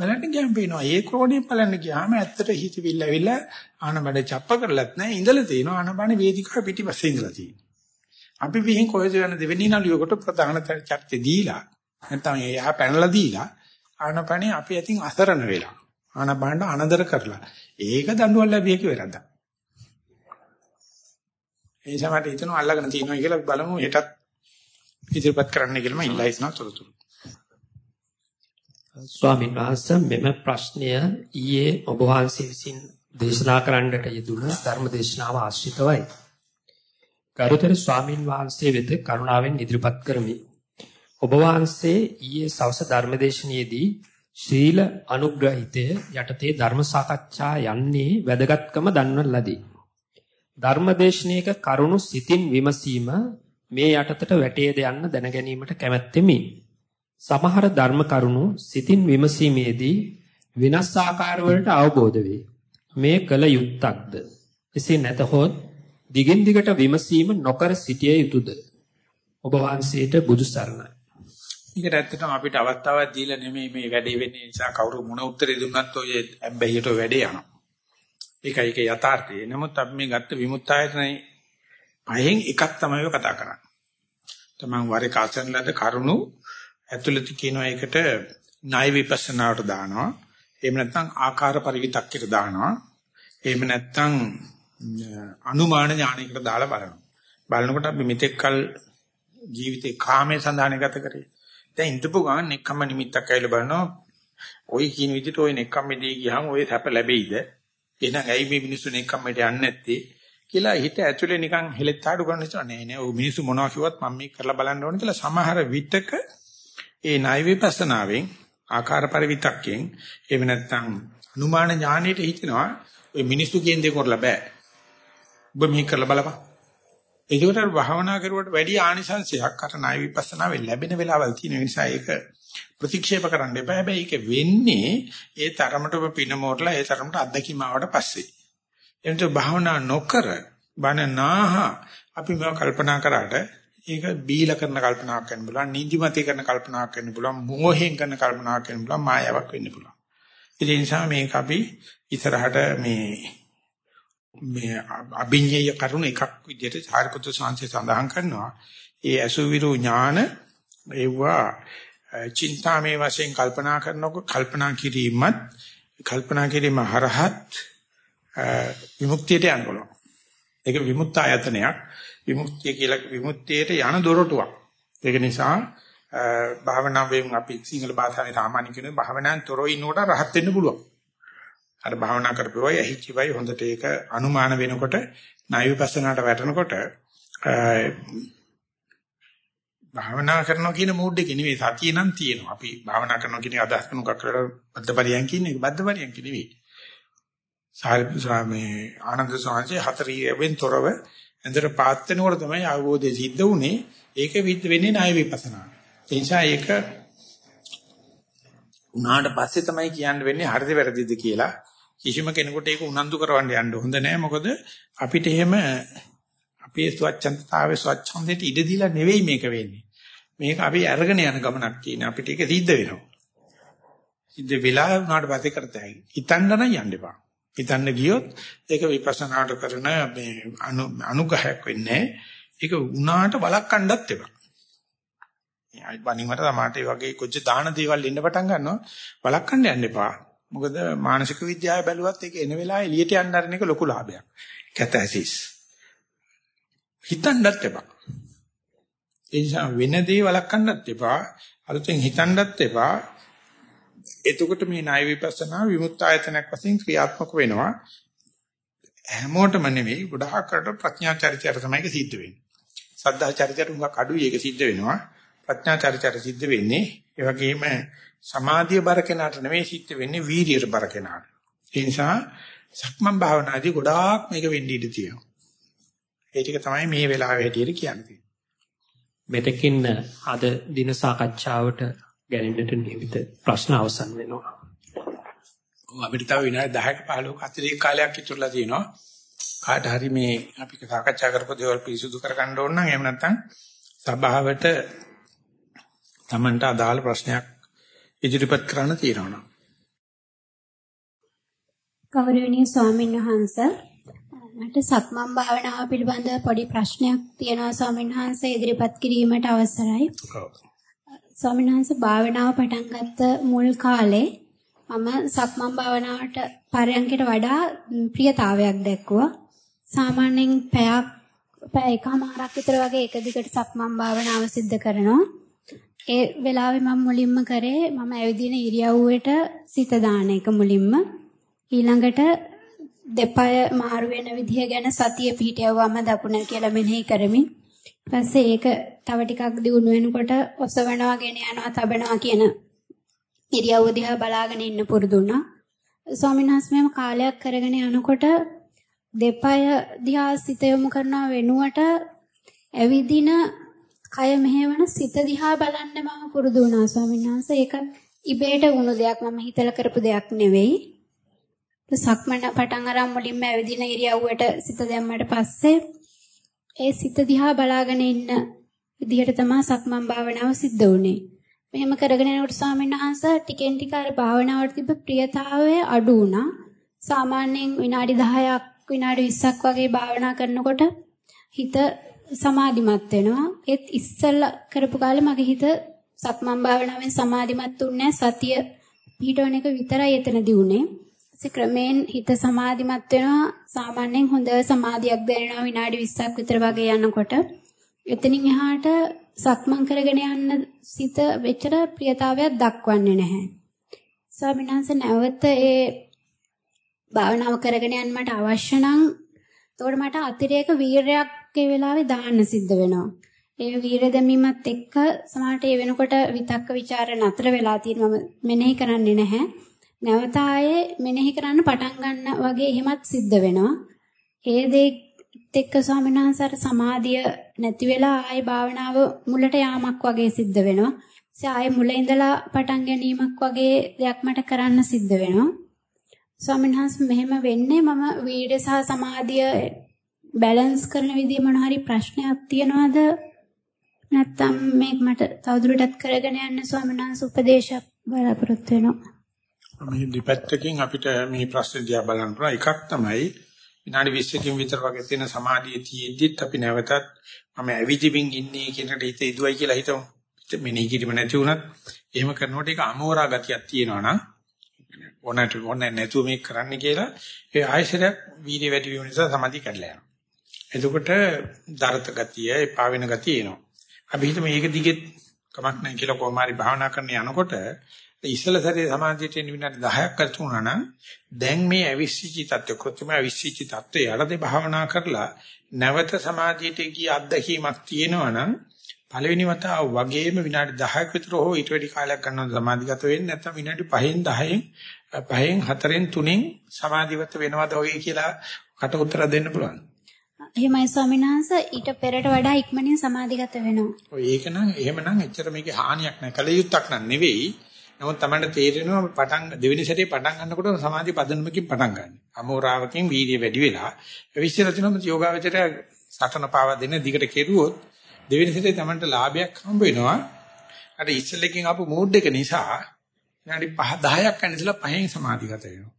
බලන්න ගියාම පේනවා ඒ ක්‍රෝණේ බලන්න ගියාම ඇත්තට හිතවිල්ල ඇවිල්ලා ආනබඩ චප්ප කරලත් නැහැ ඉඳලා තියෙනවා ආනපාන වේදිකාව පිටිපස්සේ ඉඳලා තියෙනවා. අපි විහිං කොහෙද යන දෙවෙනි නළුවකට ප්‍රධාන චර්චේ දීලා නැත්නම් එයා පැනලා දීලා ආනපනේ අපි අතින් අසරණ වෙලා ආනපානට අනදර කරලා ඒක දඬුවම් ලැබිය කියලා ඒ සමහරට හිතනවා අල්ලගෙන තියෙනවා කියලා බලමු හෙටත් ඉදිරිපත් කරන්න කියලා මම ඉල්ලා හිටනවා තොරතුරු. ස්වාමීන් වහන්සේ මෙම ප්‍රශ්නය ඊයේ ඔබ වහන්සේ විසින් දේශනා කරන්නට යෙදුන ධර්ම දේශනාව ආශ්‍රිතවයි. ගරුතර ස්වාමින් වහන්සේ වෙත කරුණාවෙන් ඉදිරිපත් කරමි. ඔබ වහන්සේ ඊයේ සවස ධර්මදේශනයේදී ශීල අනුග්‍රහිතය යටතේ ධර්ම සාකච්ඡා යන්නේ වැදගත්කම දන්වන ලදී. ධර්මදේශනයක කරුණු සිතින් විමසීම මේ යටතට වැටේද යන්න දැන ගැනීමට කැමැත්තෙමි. සමහර ධර්ම කරුණු සිතින් විමසීමේදී වෙනස් ආකාරවලට අවබෝධ වේ. මේ කල යුක්තක්ද? එසේ නැතහොත් දිගින් දිගට විමසීම නොකර සිටිය යුතුයද? ඔබ වහන්සේට බුදු සරණයි. මේකට ඇත්තටම අපිට අවස්ථාවක් දීලා නෙමෙයි මේ වැඩේ වෙන්නේ නිසා කවුරු මොන උත්තරේ දුන්නත් ඔය ඇබ්බැහියට වැඩේ යනවා. ඒකයි ඒක යථාර්ථය. නමුත් අපි මේ ගත්ත විමුක්තායතනයි පහෙන් එකක් තමයි කතා කරන්නේ. තමන් වරේ කාසන ලද කරුණු ඇතුළත කියනවා ඒකට ණය විපස්සනාවට දානවා. එහෙම නැත්නම් ආකාර පරිවිතක්කයට දානවා. එහෙම නැත්නම් අනුමාන ඥානයකට දාලා බලනවා. බලනකොට අපි මෙතෙක්කල් ජීවිතේ කාමයේ සඳහන් ගත කරේ. දැන් ඉඳපු ගමන් එක්කම නිමිත්තක් ඇවිල්ලා බලනවා. ওই කියන විදිහට ওই නෙක්කම්මේදී ගියාම ওই සැප ලැබෙයිද? එහෙනම් ඇයි මේ මිනිස්සු නෙක්කම්මේට යන්නේ නැත්තේ? කියලා හිත ඇතුලේ නිකන් හෙලෙත් ආඩු කරන නිසා නෑ නෑ ඔය මිනිස්සු මොනවා කිව්වත් මම මේක කරලා බලන්න ඕනේ කියලා සමහර විටක ඒ ණය විපස්සනාවෙන් ආකාර පරිවිතක්යෙන් එහෙම නැත්නම් අනුමාන ඥානෙට හිතනවා ඔය මිනිස්සු කියන දේ කරලා බෑ. ඔබ මේක කරලා බලපන්. ඒකට භාවනා කරුවට වැඩි ආනිසංශයක් අර ණය විපස්සනාවෙන් ලැබෙන වෙලාවල් තියෙන නිසා ඒක ප්‍රතික්ෂේප කරන්න එපා. හැබැයි ඒක වෙන්නේ ඒ තරමටම පින මොරලා ඒ තරමට අත්දැකීම ආවට පස්සේ. එතන භාවනා නොකර බනනාහ අපි මේව කල්පනා කරාට ඒක බීල කරන කල්පනාවක් වෙන්න පුළුවන්, නිදිමතේ කරන කල්පනාවක් වෙන්න පුළුවන්, මෝහයෙන් කරන කල්පනාවක් වෙන්න පුළුවන්, මායාවක් වෙන්න පුළුවන්. ඒ නිසා මේක අපි ඉස්සරහට මේ මේ අභිඤ්ඤය කරුණ එකක් විදිහට සාරිපුත්‍ර සාංශය සඳහන් කරනවා. ඒ අසුවිරු ඥාන ඒවා චින්තාමේ වශයෙන් කල්පනා කරනකොට කල්පනා කිරීමත් කල්පනා කිරීම හරහත් විමුක්තියට යන්න පුළුවන්. ඒක විමුක්ත ආයතනයක්. විමුක්තිය කියලා විමුක්තියට යන දොරටුවක්. ඒක නිසා භාවනාවෙන් අපි සිංහල භාෂාවේ සාමාන්‍ය කියන භාවනාවෙන් තොරව ඉන්නකොට රහත් වෙන්න පුළුවන්. අර භාවනා කරපුවයි ඇහිච්චිවයි හොඳට ඒක අනුමාන වෙනකොට ණය විපස්සනාට වැටෙනකොට භාවනා කරනවා කියන මූඩ් එකේ නෙවෙයි සතිය නම් තියෙනවා. අපි භාවනා කරනවා කියන අදහස් කරන එකක් කරලා බද්දපරියන් කියන්නේ බද්දපරියන් නෙවෙයි. සාමේ ආනන්ද සෝංශේ හතරියෙන් තොරව ඇඳට පාත් වෙනකොට තමයි අවබෝධය සිද්ධ වුනේ. ඒක විද්ද වෙන්නේ ණය විපස්සනා. ඒ නිසා ඒක උනාට පස්සේ තමයි කියන්න වෙන්නේ හරිද වැරදිද කියලා. කිසිම කෙනෙකුට ඒක උනන්දු කරවන්න යන්න හොඳ නෑ. මොකද අපිට එහෙම අපේ ස්වච්ඡන්දතාවයේ ස්වච්ඡන්දයට ඉඩ දීලා නෙවෙයි මේක වෙන්නේ. මේක අපි අරගෙන යන ගමනක් කියන අපිට ඒක සිද්ධ වෙනවා. සිද්ධ වෙලා උනාට පස්සේ කරතයි. හිතන්න නම් යන්න එපා. හිතන්න ගියොත් ඒක විපස්සනාට කරන මේ අනුග්‍රහයක් වෙන්නේ ඒක උනාට බලක්කණ්ඩත් එපා. අයි බණින්වට තමයි වගේ කොච්ච දාන දේවල් ඉන්න පටන් ගන්නවා බලක්කණ්ඩ යන්න එපා. මොකද මානසික විද්‍යාව බැලුවත් ඒක එන වෙලාවේ එළියට යන්න ආරන එක ලොකු ලාභයක්. කැතැසිස්. හිතන්නත් එපා. ඒ නිසා වෙන දේ වළක්වන්නත් එපා. අලුතෙන් හිතන්නත් එපා. එතකොට මේ ණය විපස්සනා විමුක්ත ආයතනයක් වශයෙන් ක්‍රියාත්මක වෙනවා. හැමෝටම නෙවෙයි ගොඩාක් කරට ප්‍රඥා චරිතයට තමයි ඒක සිද්ධ වෙන්නේ. සද්ධා චරිතයට උඟක් අඩුයි ඒක සිද්ධ වෙනවා. ප්‍රඥා චරිතයට සිද්ධ වෙන්නේ ඒ වගේම සමාධිය බර කෙනාට නෙවෙයි සිද්ධ වෙන්නේ වීරියට බර කෙනාට. ඒ නිසා සක්මන් භාවනාදී ගොඩාක් මේක වෙන්න ඉඩ තියෙනවා. ඒ ටික තමයි මේ වෙලාවේ හැටියට කියන්නේ. මෙතකින් අද දින සාකච්ඡාවට ගැනෙන්නට නියමිත ප්‍රශ්න අවසන් වෙනවා. අපිට තව විනාඩි 10ක 15ක අතිරේක කාලයක් ඉතුරුලා තියෙනවා. කාට හරි මේ අපි සාකච්ඡා කරපු දේවල් පිරිසුදු කරගන්න ඕන නම් එහෙම නැත්නම් සභාවට Tamanට අදාළ ප්‍රශ්නයක් ඉදිරිපත් කරන්න තියෙනවා. ගෞරවනීය ස්වාමීන් වහන්ස මට සක්මන් භාවනාව පිළිබඳ පොඩි ප්‍රශ්නයක් තියෙනවා ස්වාමීන් වහන්ස ඉදිරිපත් කිරීමට අවසරයි. ස්වාමීන් වහන්ස භාවනාව පටන් ගත්ත මුල් කාලේ මම සක්මන් භාවනාවට පරයන්කට වඩා ප්‍රියතාවයක් දැක්වුවා. සාමාන්‍යයෙන් පැයක් පැය එකමාරක් විතර වගේ එක දිගට සක්මන් භාවනාව සිද්ධ කරනවා. ඒ වෙලාවේ මම මුලින්ම කරේ මම ඇවිදින ඉරියව්වට සිත දාන එක මුලින්ම ඊළඟට දෙපය මාරු වෙන විදිහ ගැන සතිය පිහිටියවම දකුණ කියලා මෙනෙහි කරමින් ඊපස්සේ ඒක තව ටිකක් දියුණු වෙනකොට ඔසවනවා ගෙන යනවා තබනවා කියන ඉරියව්ව දිහා බලාගෙන ඉන්න පුරුදු වුණා. ස්වාමීන් වහන්සේ කාලයක් කරගෙන යනකොට දෙපය දිහා සිත යොමු කරන වෙනුවට ඇවිදින කය මෙහෙවන සිත දිහා බලන්න මම පුරුදු වුණා ස්වාමීන් වහන්සේ. ඒක ඉබේට වුණු දෙයක් මම හිතලා කරපු දෙයක් නෙවෙයි. සක්මන පටන් අරන් මුලින්ම ඇවිදින ඉරියව්වට සිත දැම්මට පස්සේ ඒ සිත දිහා බලාගෙන ඉන්න විදිහට තමයි සක්මන් භාවනාව සිද්ධ වුනේ. මෙහෙම කරගෙන යනකොට ස්වාමීන් වහන්සේ ටිකෙන් ටික අර භාවනාවට තිබ්බ ප්‍රියතාවය අඩු වුණා. සාමාන්‍යයෙන් විනාඩි 10ක් විනාඩි 20ක් වගේ භාවනා කරනකොට හිත සමාධිමත් වෙනවා. ඒත් ඉස්සෙල්ලා කරපු කාලේ මගේ හිත සක්මන් භාවනාවෙන් සමාධිමත් වුණේ සතිය පිටවන එක විතරයි එතනදී උනේ. ඒ ක්‍රමෙන් හිත සමාධිමත් වෙනවා. සාමාන්‍යයෙන් හොඳ සමාධියක් දැනෙනවා විනාඩි 20ක් විතර වගේ යනකොට. එතනින් එහාට සක්මන් කරගෙන යන්න සිත වෙච්චර ප්‍රියතාවයක් දක්වන්නේ නැහැ. ස්වාමීන් වහන්සේ නැවත ඒ භාවනාව කරගෙන යන්න මට අවශ්‍ය නම් එතකොට මට අතිරේක වීරයක් ඒ වෙලාවේ දාන්න සිද්ධ වෙනවා. ඒ වීර දැමීමත් එක්ක සමහරට ඒ වෙනකොට විතක්ක ਵਿਚාර නතර වෙලා තියෙන මම මෙනෙහි කරන්නේ නැහැ. නැවත ආයේ මෙනෙහි කරන්න පටන් ගන්න වගේ එහෙමත් සිද්ධ වෙනවා. ඒ දෙත් එක්ක ස්වාමීන් වහන්සේට සමාධිය නැති වෙලා ආයේ භාවනාව මුලට යාමක් වගේ සිද්ධ වෙනවා. ඒ ආයේ මුල ඉඳලා පටන් ගැනීමක් වගේ දෙයක් මට කරන්න සිද්ධ වෙනවා. ස්වාමීන් වහන්සේ මෙහෙම වෙන්නේ මම වීර්ය සහ සමාධිය බැලන්ස් කරන විදිහ මොන හරි ප්‍රශ්නයක් තියනවද නැත්නම් මේක මට තවදුරටත් කරගෙන යන්න ස්වාමීන් වහන්සේ උපදේශයක් බලාපොරොත්තු වෙනවා මේ දෙපැත්තකින් අපිට මේ ප්‍රශ්න දිහා බලන්න පුළුවන් එකක් තමයි විනාඩි 20කින් විතර වගේ තියෙන සමාධිය තියෙද්දිත් අපි නැවතත් මම ඇවිදිමින් ඉන්නේ කියනකට හිත ඉදුවයි කියලා හිතමු. මෙනෙහි කිරීම නැති වුණත් එහෙම කරනකොට ඒක අමෝරා ගතියක් තියෙනවා නම් ඕනට ඕන නැතුව මේක කරන්න කියලා ඒ ආයශරයක් වීර්ය වැඩි වීම නිසා සමාධිය කැඩලා යනවා. එතකොට දරත ගතිය, එපා වෙන ගතිය එනවා. අපි හිතමු මේක දිගෙත් කමක් නැහැ කියලා කොහොම හරි භාවනා කරන්න යනකොට ඉස්සල සැරේ සමාධියට එන විනාඩි 10ක් කරතු වුණා නම් දැන් මේ අවිශ්චිත තත්ත්ව කෘත්‍රිම අවිශ්චිත තත්ත්වය යටතේ භාවනා කරලා නැවත සමාධියට ගිය අත්දැකීමක් තියෙනවා නම් පළවෙනි වතාව වගේම විනාඩි 10ක් විතර හෝ ඊට වැඩි කාලයක් ගන්නව සමාධිගත වෙන්නේ නැත්නම් විනාඩි 5න් 10න් 5න් 4න් 3න් සමාධිගත වෙනවද වගේ කියලා කට උත්තර දෙන්න පුළුවන්. එහෙමයි ස්වාමීන් වහන්සේ ඊට පෙරට වඩා ඉක්මනින් සමාධිගත වෙනවා. ඔය ඒක නම් එහෙමනම් එච්චර මේකේ හානියක් නැහැ. කලියුත්තක් නන් නෙවෙයි. නමුත් Tamanට තේරෙනවා පටන් දෙවෙනි සැරේ පටන් ගන්නකොට සමාධි පදනමකින් පටන් ගන්න. අමෝරාවකින් වීර්ය වැඩි වෙලා විශ්ල තිනම යෝගාවචරය සටන පාවා දෙන දිගට කෙරුවොත් දෙවෙනි සැරේ Tamanට ලාභයක් හම්බ වෙනවා. අර ඉස්සෙල්ලකින් ආපු මූඩ් එක නිසා විනාඩි 5 10ක් යන ඉඳලා පහෙන් සමාධිගත වෙනවා.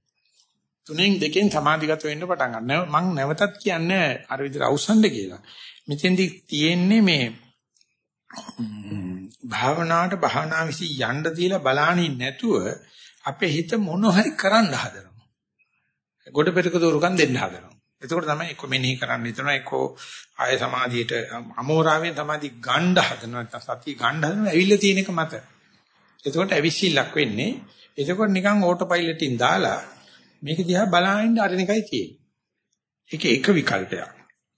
තුනෙන් දෙකෙන් සමාධිගත වෙන්න පටන් ගන්නවා. මම නැවතත් කියන්නේ අර විදිහට අවසන්ද කියලා. මෙතෙන්දි තියෙන්නේ මේ භාවනාවට භාවනා විසි යන්න දීලා බලානින් නැතුව අපේ හිත මොන හරි කරන්න හදනවා. ගොඩ පෙරක දෝරුකම් දෙන්න හදනවා. එතකොට තමයි එක්ක මෙනෙහි කරන්න හිතනවා එක්ක ආය සමාධියට අමෝරාවෙන් සමාධි ගණ්ඩ හදනවා නැත්නම් සතිය ගණ්ඩ හදනවා ඇවිල්ලා තියෙන එක මත. එතකොට ඇවිස්සිල්ලක් වෙන්නේ. එතකොට නිකන් ඕටෝ පයිලට්ින් දාලා මේක දිහා බලාගෙන අරින එකයි තියෙන්නේ. ඒක එක විකල්පයක්.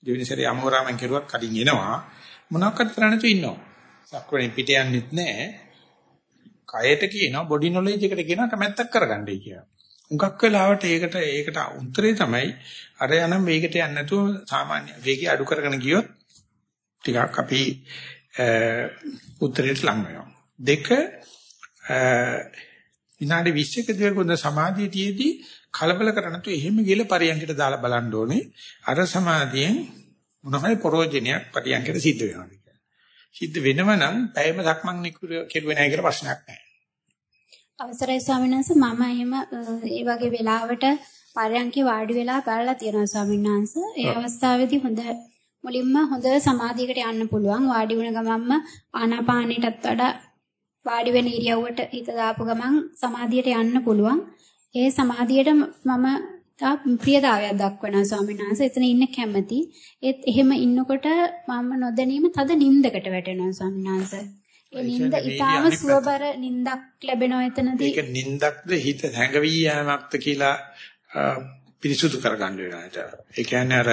දෙවෙනි සැරේ අමෝරාවෙන් කෙරුවත් කලින් එනවා. මොනවාක්වත් කරන්න තු ඉන්නවා. සක්වරෙන් පිට යන්නෙත් නැහැ. කයට කියනවා බොඩි නොලෙජ් එකට කියනවා කැමැත්තක් කරගන්නයි කියලා. හුඟක් වෙලාවට ඒකට ඒකට උත්තරේ තමයි අර යන වේගයට යන්නේ නැතුව සාමාන්‍ය වේගය අඩු කරගෙන ගියොත් ටිකක් අපි උත්තරයට ලං වෙනවා. දෙක විනාඩි 20කදී වගොඳ සමාධියතියේදී කලබල කරන්නේ නැතුව එහෙම ගිහලා පරියන්කට දාලා බලන්න ඕනේ. අර සමාධියෙන් මොනවායි ප්‍රෝජනයක් පරියන්කට සිද්ධ වෙනවද කියලා. සිද්ධ වෙනව නම් පැයම සක්මන් කෙරුවේ නැහැ කියලා ප්‍රශ්නයක් නැහැ. අවසරයි ස්වාමීන් වහන්සේ මම එහෙම ඒ වගේ වෙලාවට පරයන්කේ වාඩි වෙලා බලලා තියෙනවා ස්වාමීන් වහන්සේ. ඒ අවස්ථාවේදී හොඳ මුලින්ම හොඳ සමාධියකට යන්න පුළුවන්. වාඩි වුණ ගමන්ම ආනාපානයටත් වඩා වාඩි වෙන ඉරියව්වට හිත දාපු ගමන් සමාධියට යන්න පුළුවන්. ඒ සමාධියට මම තා ප්‍රියතාවයක් දක්වනවා ස්වාමීන් වහන්සේ. එතන ඉන්න කැමැති. ඒත් එහෙම ඉන්නකොට මම නොදැනීම තද නිින්දකට වැටෙනවා ස්වාමීන් වහන්සේ. ඒ නිින්ද ඊටාම සුවබර නිින්දක් ලැබෙනවා එතනදී. ඒක නිින්දක්ද හිත හැඟවි යෑමක්ද කියලා පිරිසුදු කරගන්න වෙනවා. ඒ කියන්නේ අර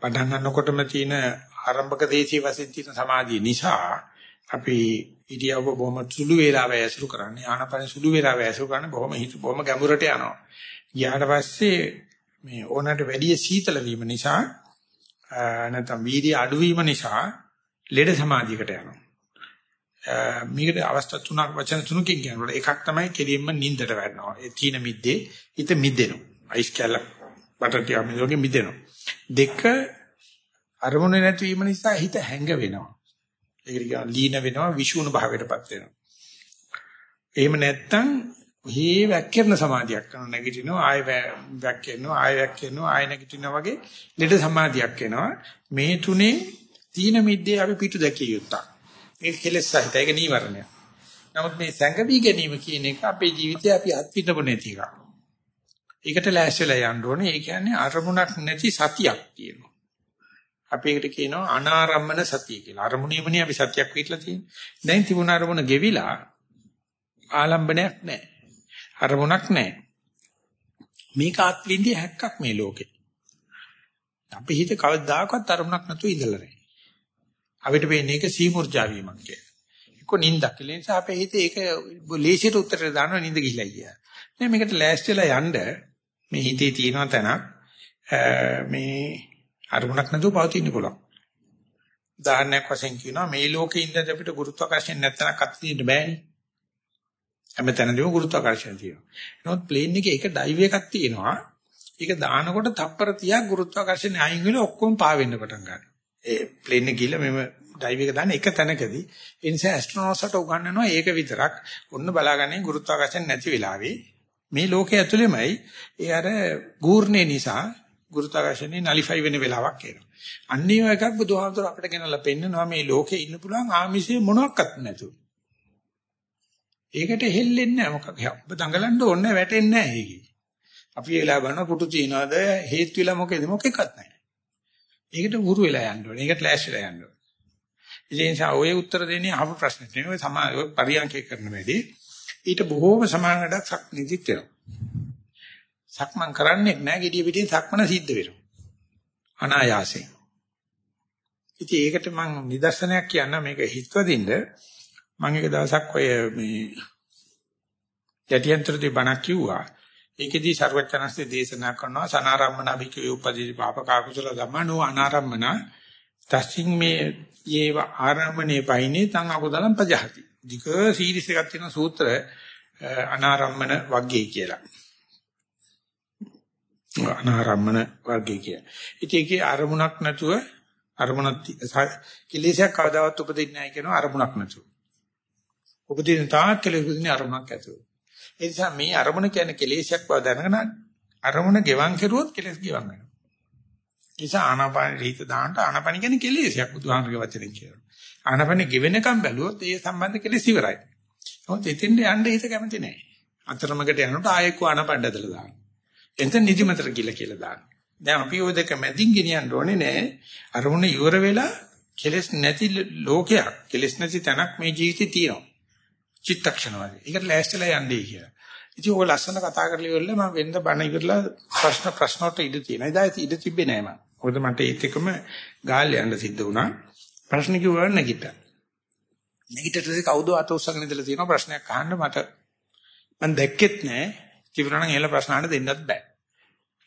පටන් ගන්නකොටම තියෙන ආරම්භක දේශී වශයෙන් තියෙන සමාධිය නිසා අපි ඉරියව්ව බොහොම සුළු වේලාවක් ඇසුරු කරන්නේ ආනපන සුළු වේලාවක් ඇසුරු කරන්නේ බොහොම හිත බොහොම ගැඹුරට යනවා. ගියාට පස්සේ මේ ඕනට වැඩි සීතල වීම නිසා නැත්නම් වීර්ය අඩුවීම නිසා ලෙඩ සමාධියකට යනවා. මේකට අවස්ථා තුනක් වචන තුනකින් කියනකොට එකක් තමයි කෙලින්ම නිින්දට වැටෙනවා. ඒ තීන මිද්දේ හිත මිදෙනවා. අයිස් කැල්ල බටටිය මිදෝගේ මිදෙනවා. දෙක අරමුණ නැතිවීම නිසා හිත හැංග වෙනවා. ඒකට කියන ලීන වෙනවා විෂුණු භාවයටපත් වෙනවා. එහෙම නැත්තම් ඔහේ වැක්කිරන සමාධියක් කරන නැගිටිනවා ආය වැක්කිරනවා ආය වැක්කිරනවා ආය නැගිටිනවා වගේ ලෙඩ සමාධියක් එනවා. මේ තුනේ තීන මිද්දේ අපි පිටු දැකිය යුත්තක්. ඒක කෙලෙස් සහිත ඒක නීවරණය. නමුත් මේ සැඟවි ගැනීම කියන එක අපේ ජීවිතේ අපි අත්විඳපො නැති එකක්. ඒකට ලෑස්තිලා යන්න ඕනේ. ඒ කියන්නේ අරමුණක් නැති සතියක් තියෙනවා. අපි ඒකට කියනවා අනාරම්මන සතිය කියලා. අරමුණේමනේ අපි සතියක් පිටලා තියෙන්නේ. දැන් තිබුණ අරමුණ ගෙවිලා ආලම්බනයක් නැහැ. අරමුණක් නැහැ. මේක අත්විඳිය හැක්කක් මේ ලෝකේ. අපි හිත කවදාකවත් අරමුණක් නැතුව ඉඳලා නැහැ. අපිට වෙන්නේ ඒක සීමුර්ජා වීමක් කියලා. එක්ක නිින්දක්. ඒ නිසා අපේ හිතේ ඒක ලේසියට උත්තරේ දානවා නිින්ද ගිහිලා කියලා. නෑ මේකට ලෑස්තිලා යන්න මේ හිතේ තියෙන තැනක් මේ අරමුණක් නැතුව පවතින්න පුළුවන්. උදාහරණයක් වශයෙන් කියනවා මේ ලෝකේ ඉඳන් අපිට ගුරුත්වාකර්ෂණ නැත්තනක් අත්දින්න බෑනේ. හැමතැනදීම ගුරුත්වාකර්ෂණ තියෙනවා. නමුත් ප්ලේන් එකේ එක ඩයිව් එකක් තියෙනවා. ඒක දානකොට තප්පර 30ක් ගුරුත්වාකර්ෂණය අයින් වෙලා ඔක්කොම පා වෙන්න පටන් ගන්නවා. ඒ ප්ලේන් එක ගිහලා මෙම ඩයිව් එක දාන එක තැනකදී ඒ නිසා ඇස්ට්‍රොනොට්ස්ට උගන්වනවා ඒක විතරක් ඔන්න බලාගන්නේ ගුරුත්වාකර්ෂණ නැති වෙලාවේ මේ ලෝකයේ ඇතුළෙමයි ඒ අර ගූර්ණේ නිසා ගුරුත්වාකර්ෂණේ නලිෆයි වෙන වෙලාවක් එනවා. අන්න ඒ එකක් බුදුහාමුදුර අපිට ගෙනල්ලා පෙන්නනවා මේ ලෝකේ ඉන්න පුළුවන් ආමිෂයේ මොනවත් නැතුව. ඒකට හෙල්ලෙන්නේ නැහැ මොකක්. ඔබ දඟලන්න ඕනේ වැටෙන්නේ නැහැ ඒකේ. අපි වෙලා බලන පුටු තියනවාද හේතු විලා මොකේද මොකෙක්වත් නැහැ. ඒකට උරු වෙලා යන්න ඕනේ. ඒකට ලෑස්ති වෙලා යන්න ඕනේ. ඒ නිසා ඔය උත්තර දෙන්නේ අහපු ප්‍රශ්නෙට නෙවෙයි සමා ඔය පරියන්කේ කරන වැඩි. ඊට බොහෝම සමාන වැඩක් සක්නිදිත් වෙනවා. සක්මන් කරන්නේ නැහැ gediya පිටින් සක්මන සිද්ධ වෙනවා. අනායාසයෙන්. ඉතින් ඒකට මම නිදර්ශනයක් කියන්න මේක හිතවදින්න මම එක දවසක් ඔය මේ යටියන්තරදී බණක් කිව්වා. ඒකෙදී ਸਰවචනස්සේ දේශනා කරනවා සනාරම්මන අභිකේ උපදී පාපකා කුසල ධම්මනෝ අනාරම්මන තස්සින් මේ යේව ආරම්මනේ පයින්නේ තං අකුදලම් පජහති. ධික සීරිස් එකක් තියෙන සූත්‍ර අනාරම්මන වග්ගේ කියලා. අනාරම්මන වර්ගය කිය. ඉතින් ඒකේ අරමුණක් නැතුව අරමුණක් කිලේශයක් කවදාවත් උපදින්නේ නැහැ කියනවා අරමුණක් නැතුව. උපදින තාක් කෙලෙස් උපදින්නේ අරමුණක් ඇතුව. ඒ නිසා මේ අරමුණ කියන්නේ කෙලේශයක් බව දැනගෙන අරමුණ ගෙවන් කෙරුවොත් කෙලෙස් ගෙවන් වෙනවා. ඒ නිසා ආනාපාන රීත දාන්න ආනාපාන කියන්නේ කෙලේශයක් බුදුහාමරගේ වචනෙන් කියනවා. ආනාපාන ගෙවෙනකම් බැලුවොත් ඒ සම්බන්ධ කෙලෙස් ඉවරයි. නමුත් එතෙන්ට යන්න හිත කැමති නැහැ. අතරමඟට යනකොට ආයෙත් ආනාපාන ඇදලා දානවා. එතන නිදිමතට කියලා කියලා දාන්න. දැන් අපි ওই දෙක මැදින් ගෙනියන්න ඕනේ නෑ. අරමුණ ඉවර වෙලා කෙලස් නැති ලෝකයක්, කෙලස් නැති තැනක් මේ ජීවිතේ තියෙනවා. චිත්තක්ෂණ වගේ. ඒකට ලෑස්තිලා යන්නේ කියලා. ඉතින් ඔය ලස්සන කතා කරලා ඉවරලා මම වෙනද බණ ඉවරලා ප්‍රශ්න ප්‍රශ්න වලට ඉඩ තියෙනවා. එදා ඉඩ තිබ්බේ නෑ මම. මොකද මට ඒත් එකම ගාල් යන්න සිද්ධ වුණා. ප්‍රශ්න කිව්වා නැගිට්ටා. නැගිටට කවුද අත උස්සගෙන ඉඳලා තියෙනවා ප්‍රශ්නයක් අහන්න මට මම දැක්කෙත් නෑ. තිබුණා නම් එහෙල ප්‍රශ්න අහන්න දෙන්නත් බෑ.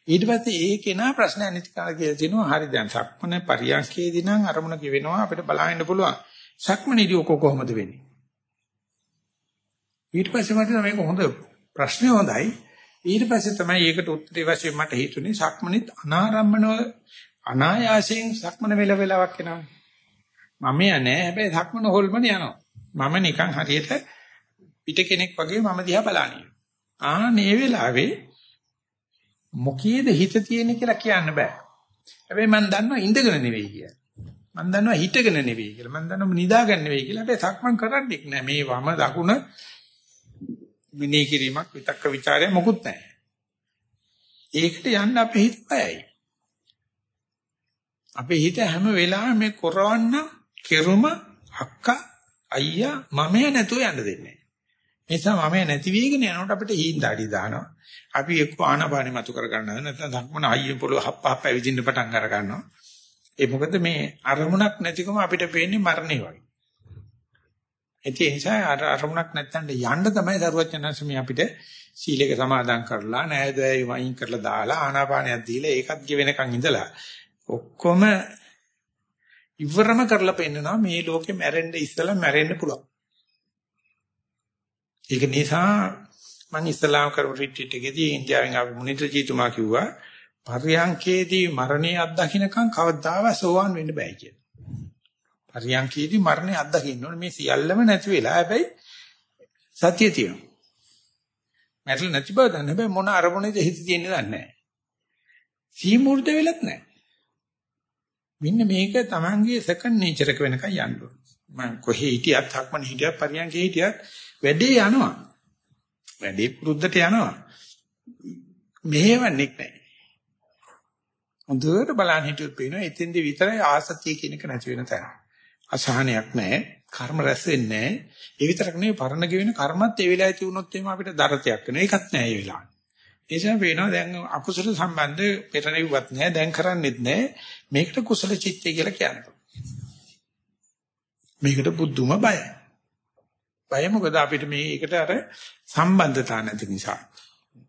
ඊට පස්සේ ඒ කෙනා ප්‍රශ්න අනිත් කාලා කියලා තිනවා හරි දැන් සක්මන පරියන්කේදී නම් අරමුණ කිවෙනවා අපිට බලන්න පුළුවන්. සක්මනේදී ඔක කොහොමද වෙන්නේ? ඊට පස්සේ මට මේක හොඳ ප්‍රශ්නේ හොඳයි. ඊට පස්සේ තමයි ඒකට උත්තරේ වශයෙන් මට හිතුනේ සක්මනිත් අනාරම්මනව අනායාසයෙන් සක්මන වෙල වෙලාවක් එනවා. මම යන්නේ හැබැයි සක්මන හොල්මන යනවා. මම නිකන් හරියට පිට කෙනෙක් වගේ මම දිහා බලන්නේ. ආ මේ වෙලාවේ මොකේද හිත තියෙන්නේ කියලා කියන්න බෑ. හැබැයි මම දන්නවා ඉඳගෙන නෙවෙයි කියලා. මම දන්නවා හිටගෙන නෙවෙයි කියලා. මම දන්නවා නිදාගෙන නෙවෙයි කියලා. හැබැයි සක්මන් කරන්නේ නැහැ. මේ වම දකුණ විනී කිරීමක් විතක්ක ਵਿਚාරය මොකුත් නැහැ. ඒකට යන්න අපේ හිත බයයි. අපේ හිත හැම වෙලාවෙම මේ කරවන්න කෙරුම අක්කා අයියා මමයා නැතුව යන්න දෙන්නේ නැහැ. ඒ නිසා මමයා නැති වෙගෙන යනකොට අපිට හීන්දාඩි දානවා. අපි එක්ක ආනපානෙ මතු කර ගන්නවා නැත්නම් ධක්මන අයියෙන් පොළොව හප්ප හප්ප ඇවිදින්න පටන් අර ගන්නවා. ඒ මොකද මේ අරමුණක් නැතිකම අපිට පේන්නේ මරණේ වගේ. ඒ නිසා අර අරමුණක් නැත්තඳ යන්න තමයි දරුවචනන්සමී අපිට සීලයක සමාදන් කරලා නෑදෑයෝ වයින් කරලා දාලා ආනාපානයක් දීලා ඒකත් ගෙවෙනකන් ඉඳලා ඔක්කොම ඉවරම කරලා පෙන්නනවා මේ ලෝකේ මැරෙන්න ඉස්සලා මැරෙන්න පුළුවන්. ඒක නිසා මම ඉස්ලාම් කරපු රිට්‍රීට් එකේදී ඉන්දියාවෙන් ආපු මුනිත්‍රජීතුමා කිව්වා පරියංකේදී මරණය අත්දකින්නකම් කවදාවත් සෝවාන් වෙන්න බෑ කියලා. පරියංකේදී මරණය අත්දකින්න ඕනේ මේ සියල්ලම නැති වෙලා හැබැයි සත්‍ය තියෙනවා. මැරෙලා නැති බව දන්න හැබැයි මොන අරමුණේද හිත තියෙන්නේ දන්නේ නැහැ. සීමුර්ධ වෙලත් නැහැ. මෙන්න මේක Tamange second nature එක වෙනකන් යන්න ඕනේ. මම කොහේ හිටියත් හක්මන හිටියත් පරියංකේ හිටියත් වැඩේ යනවා. වැඩේ පුරුද්දට යනවා. මෙහෙවන්නේ නැහැ. හොඳට බලන්න හිටියොත් පේනවා එතෙන්දි විතරයි ආසතිය කියන එක නැති වෙන තැන. අසහනයක් නැහැ. කර්ම රැස් වෙන්නේ නැහැ. ඒ විතරක් නෙවෙයි පරණ ගෙවෙන කර්මත් ඒ වෙලාවේ තියුණොත් එහෙම අපිට දරතයක් වෙනවා. ඒකත් නැහැ ඒ වෙලාවේ. ඒ නිසා වෙනවා දැන් අකුසල සම්බන්ධ පෙරණෙව්වත් නැහැ. දැන් කරන්නේත් නැහැ. මේකට කුසල චිත්තය කියලා කියනවා. මේකට බුද්ධුම බයයි. බය මොකද අපිට මේකට අර සම්බන්ධතා නැති නිසා.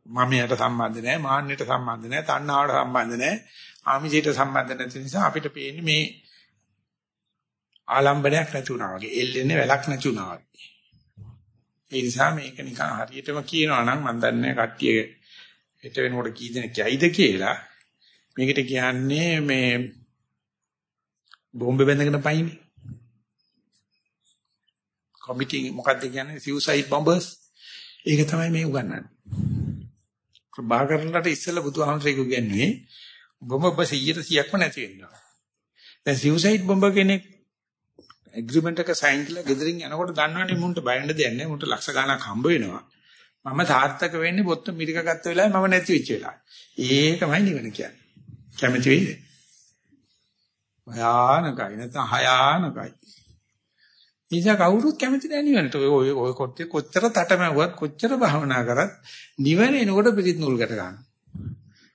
මමයට සම්බන්ධ නැහැ, මාන්නයට සම්බන්ධ නැහැ, තණ්හාවට සම්බන්ධ නැහැ, ආමිෂයට සම්බන්ධ නැති නිසා අපිට පේන්නේ මේ ආලම්බනයක් නැති වුණා වගේ, එල්ලෙන්නේ වැලක් නැති වුණා වගේ. ඒ නිසා මේක නිකන් හරියටම කියනවා නම් මම දන්නේ කට්ටිය හෙට වෙනකොට කී දෙනෙක් යයිද කියලා. මේකට කියන්නේ මේ බෝම්බ බැඳගෙන පයින්නේ. කොමිටි මොකක්ද කියන්නේ සිව්සයිඩ් බොම්බර්ස්. ඒක තමයි මේ උගන්වන්නේ. ප්‍රභාකරන්ට ඉස්සෙල්ලා බුදුහාමරේක උගන්වන්නේ බොම්බ 100%ක්ම නැති වෙනවා. දැන් සිව්සයිඩ් බොම්බ කෙනෙක් ඇග්‍රීමන්ට් එක සයින් කළා ගෙදරින් යනකොට දන්නවනේ මුන්ට බයන්න දෙයක් නැහැ. මුන්ට ලක්ෂ ගණක් හම්බ වෙනවා. මම සාර්ථක වෙන්නේ බොත්ත මිරික ගත්ත වෙලාවේ මම නැති වෙච්ච වෙලාවේ. ඒකමයි නිවන කියන්නේ. කැමති වෙයිද? භයානකයි නැත්නම් හයානකයි. නිසා කවුරුත් කැමති නැහැ නිවනට. ඔය ඔය කොච්චර කොච්චර තටමැව්වත් කොච්චර භවනා කරත් නිවන එනකොට පිළිත් නූල්කට ගන්නවා.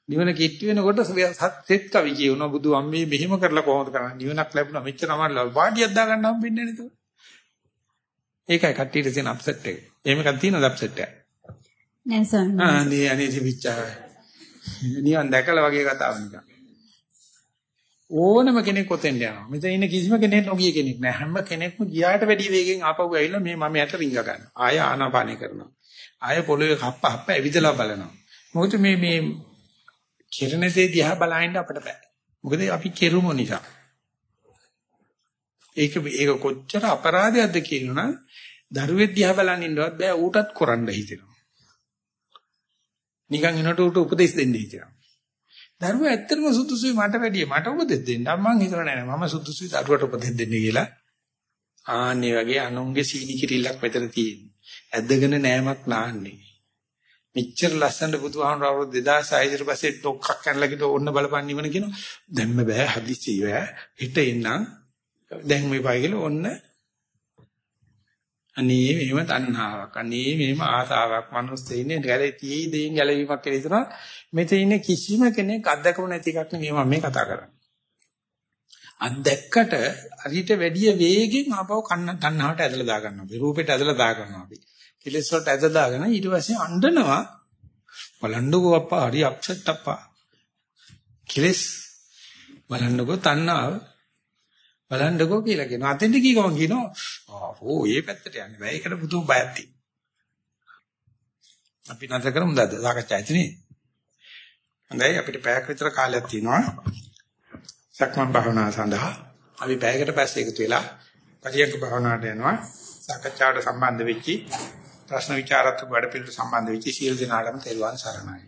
නිවන කිට්ටු වෙනකොට සත්‍යෙත් කවි කියනවා බුදු අම්මේ මෙහෙම කරලා කොහොමද කරන්නේ? නිවනක් ලැබුණා මෙච්චර අමාරුයි. වාඩියක් දාගන්න හම්බෙන්නේ නේද? ඒකයි කට්ටියට තියෙන අප්සෙට් එක. එහෙම එකක් තියෙනවද අප්සෙට් එක? නෑ සර්. ආ නේ අනේ තිබිච්චා. නිවන් දැකලා වගේ කතාවක් නිකන්. ඕනම කෙනෙක් ඔතෙන් යනවා. මෙතන ඉන්න කිසිම කෙනෙක් නොගිය කෙනෙක් නෑ. හැම කෙනෙක්ම ගියාට වැඩි වේගෙන් ආපහු ඇවිල්ලා මේ මම යට රිංග ගන්නවා. ආය ආනාපානය කරනවා. ආය පොළවේ කප්ප හප්ප ඇවිදලා බලනවා. මොකද මේ මේ කිරණ දේ දිහා බලහින්න අපිට බෑ. මොකද අපි කෙරුමු නිසා. ඒක ඒක කොච්චර අපරාධයක්ද කියනවනම් දරුවෙක් දිහා බලන් ඉන්නවත් බෑ ඌටත් කරන්න හිතෙනවා. නිකන් එනකොට ඌට උපදෙස් දෙන්න හිතෙනවා. දරුවා ඇත්තටම සුදුසුයි මට වැඩිය මට උපදෙස් දෙන්න. මං හිතලා නෑ මම සුදුසුයි දරුවට උපදෙස් දෙන්න කියලා. ආන්නේ වගේ අනුන්ගේ සීනි කිරිල්ලක් මෙතන තියෙන්නේ. ඇදගෙන නෑමක් නාන්නේ. මෙච්චර ලස්සනට බුදුහාමුදුරුවෝ අවුරුදු 2600 ඊට පස්සේ ඩොක්කක් කරලා කිව්ව ඕන්න බලපන් නිවන කියනවා. දැම්ම බෑ හදිස්සි බෑ. හිට එන්නම්. දැන් මේ පයි කියලා ඔන්න අනේ මේව තණ්හාවක්. අනේ මේව ආසාවක්. මනුස්සේ ඉන්නේ ගැලේ තී දෙයින් ගැලවීමක් කියලා හිතනවා. මෙතන ඉන්නේ කිසිම කෙනෙක් අත්දකපු නැති එකක් නෙමෙයි මම මේ කතා කරන්නේ. අත්දැක්කට අරිට වැඩිය වේගෙන් ආපහු කන්න තණ්හාවට ඇදලා දා ගන්නවා. අපි රූපෙට ඇදලා දා ගන්නවා අපි. කෙලෙස් වලට ඇද දාගෙන ඊට පස්සේ අඬනවා. බලන්නකෝ අප්පා හරි අප්සෙට් අප්පා. කෙලෙස්. බලන්නකෝ තණ්හාව. බලන්නකෝ කියලා කියනවා. අතෙන්ද කී ගමන් කියනවා? ඕ ඒ පැත්තට යන්නේ බෑ. ඒකට පුදුම බයක් තියෙනවා. අපි නැතර කරමු දාද සාකච්ඡා ඇතිනේ හොඳයි අපිට පැයක් විතර කාලයක් තියෙනවා. සක්මන් භාවනාව සඳහා. අපි පැයකට පස්සේ එකතු වෙලා පරියන්ක භාවනාවට යනවා. සාකච්ඡාවට සම්බන්ධ වෙච්චි ප්‍රශ්න විචාරත්මක වැඩ පිළිවෙලට සම්බන්ධ වෙච්ච සියලු දෙනාටම තෙරුවන් සරණයි.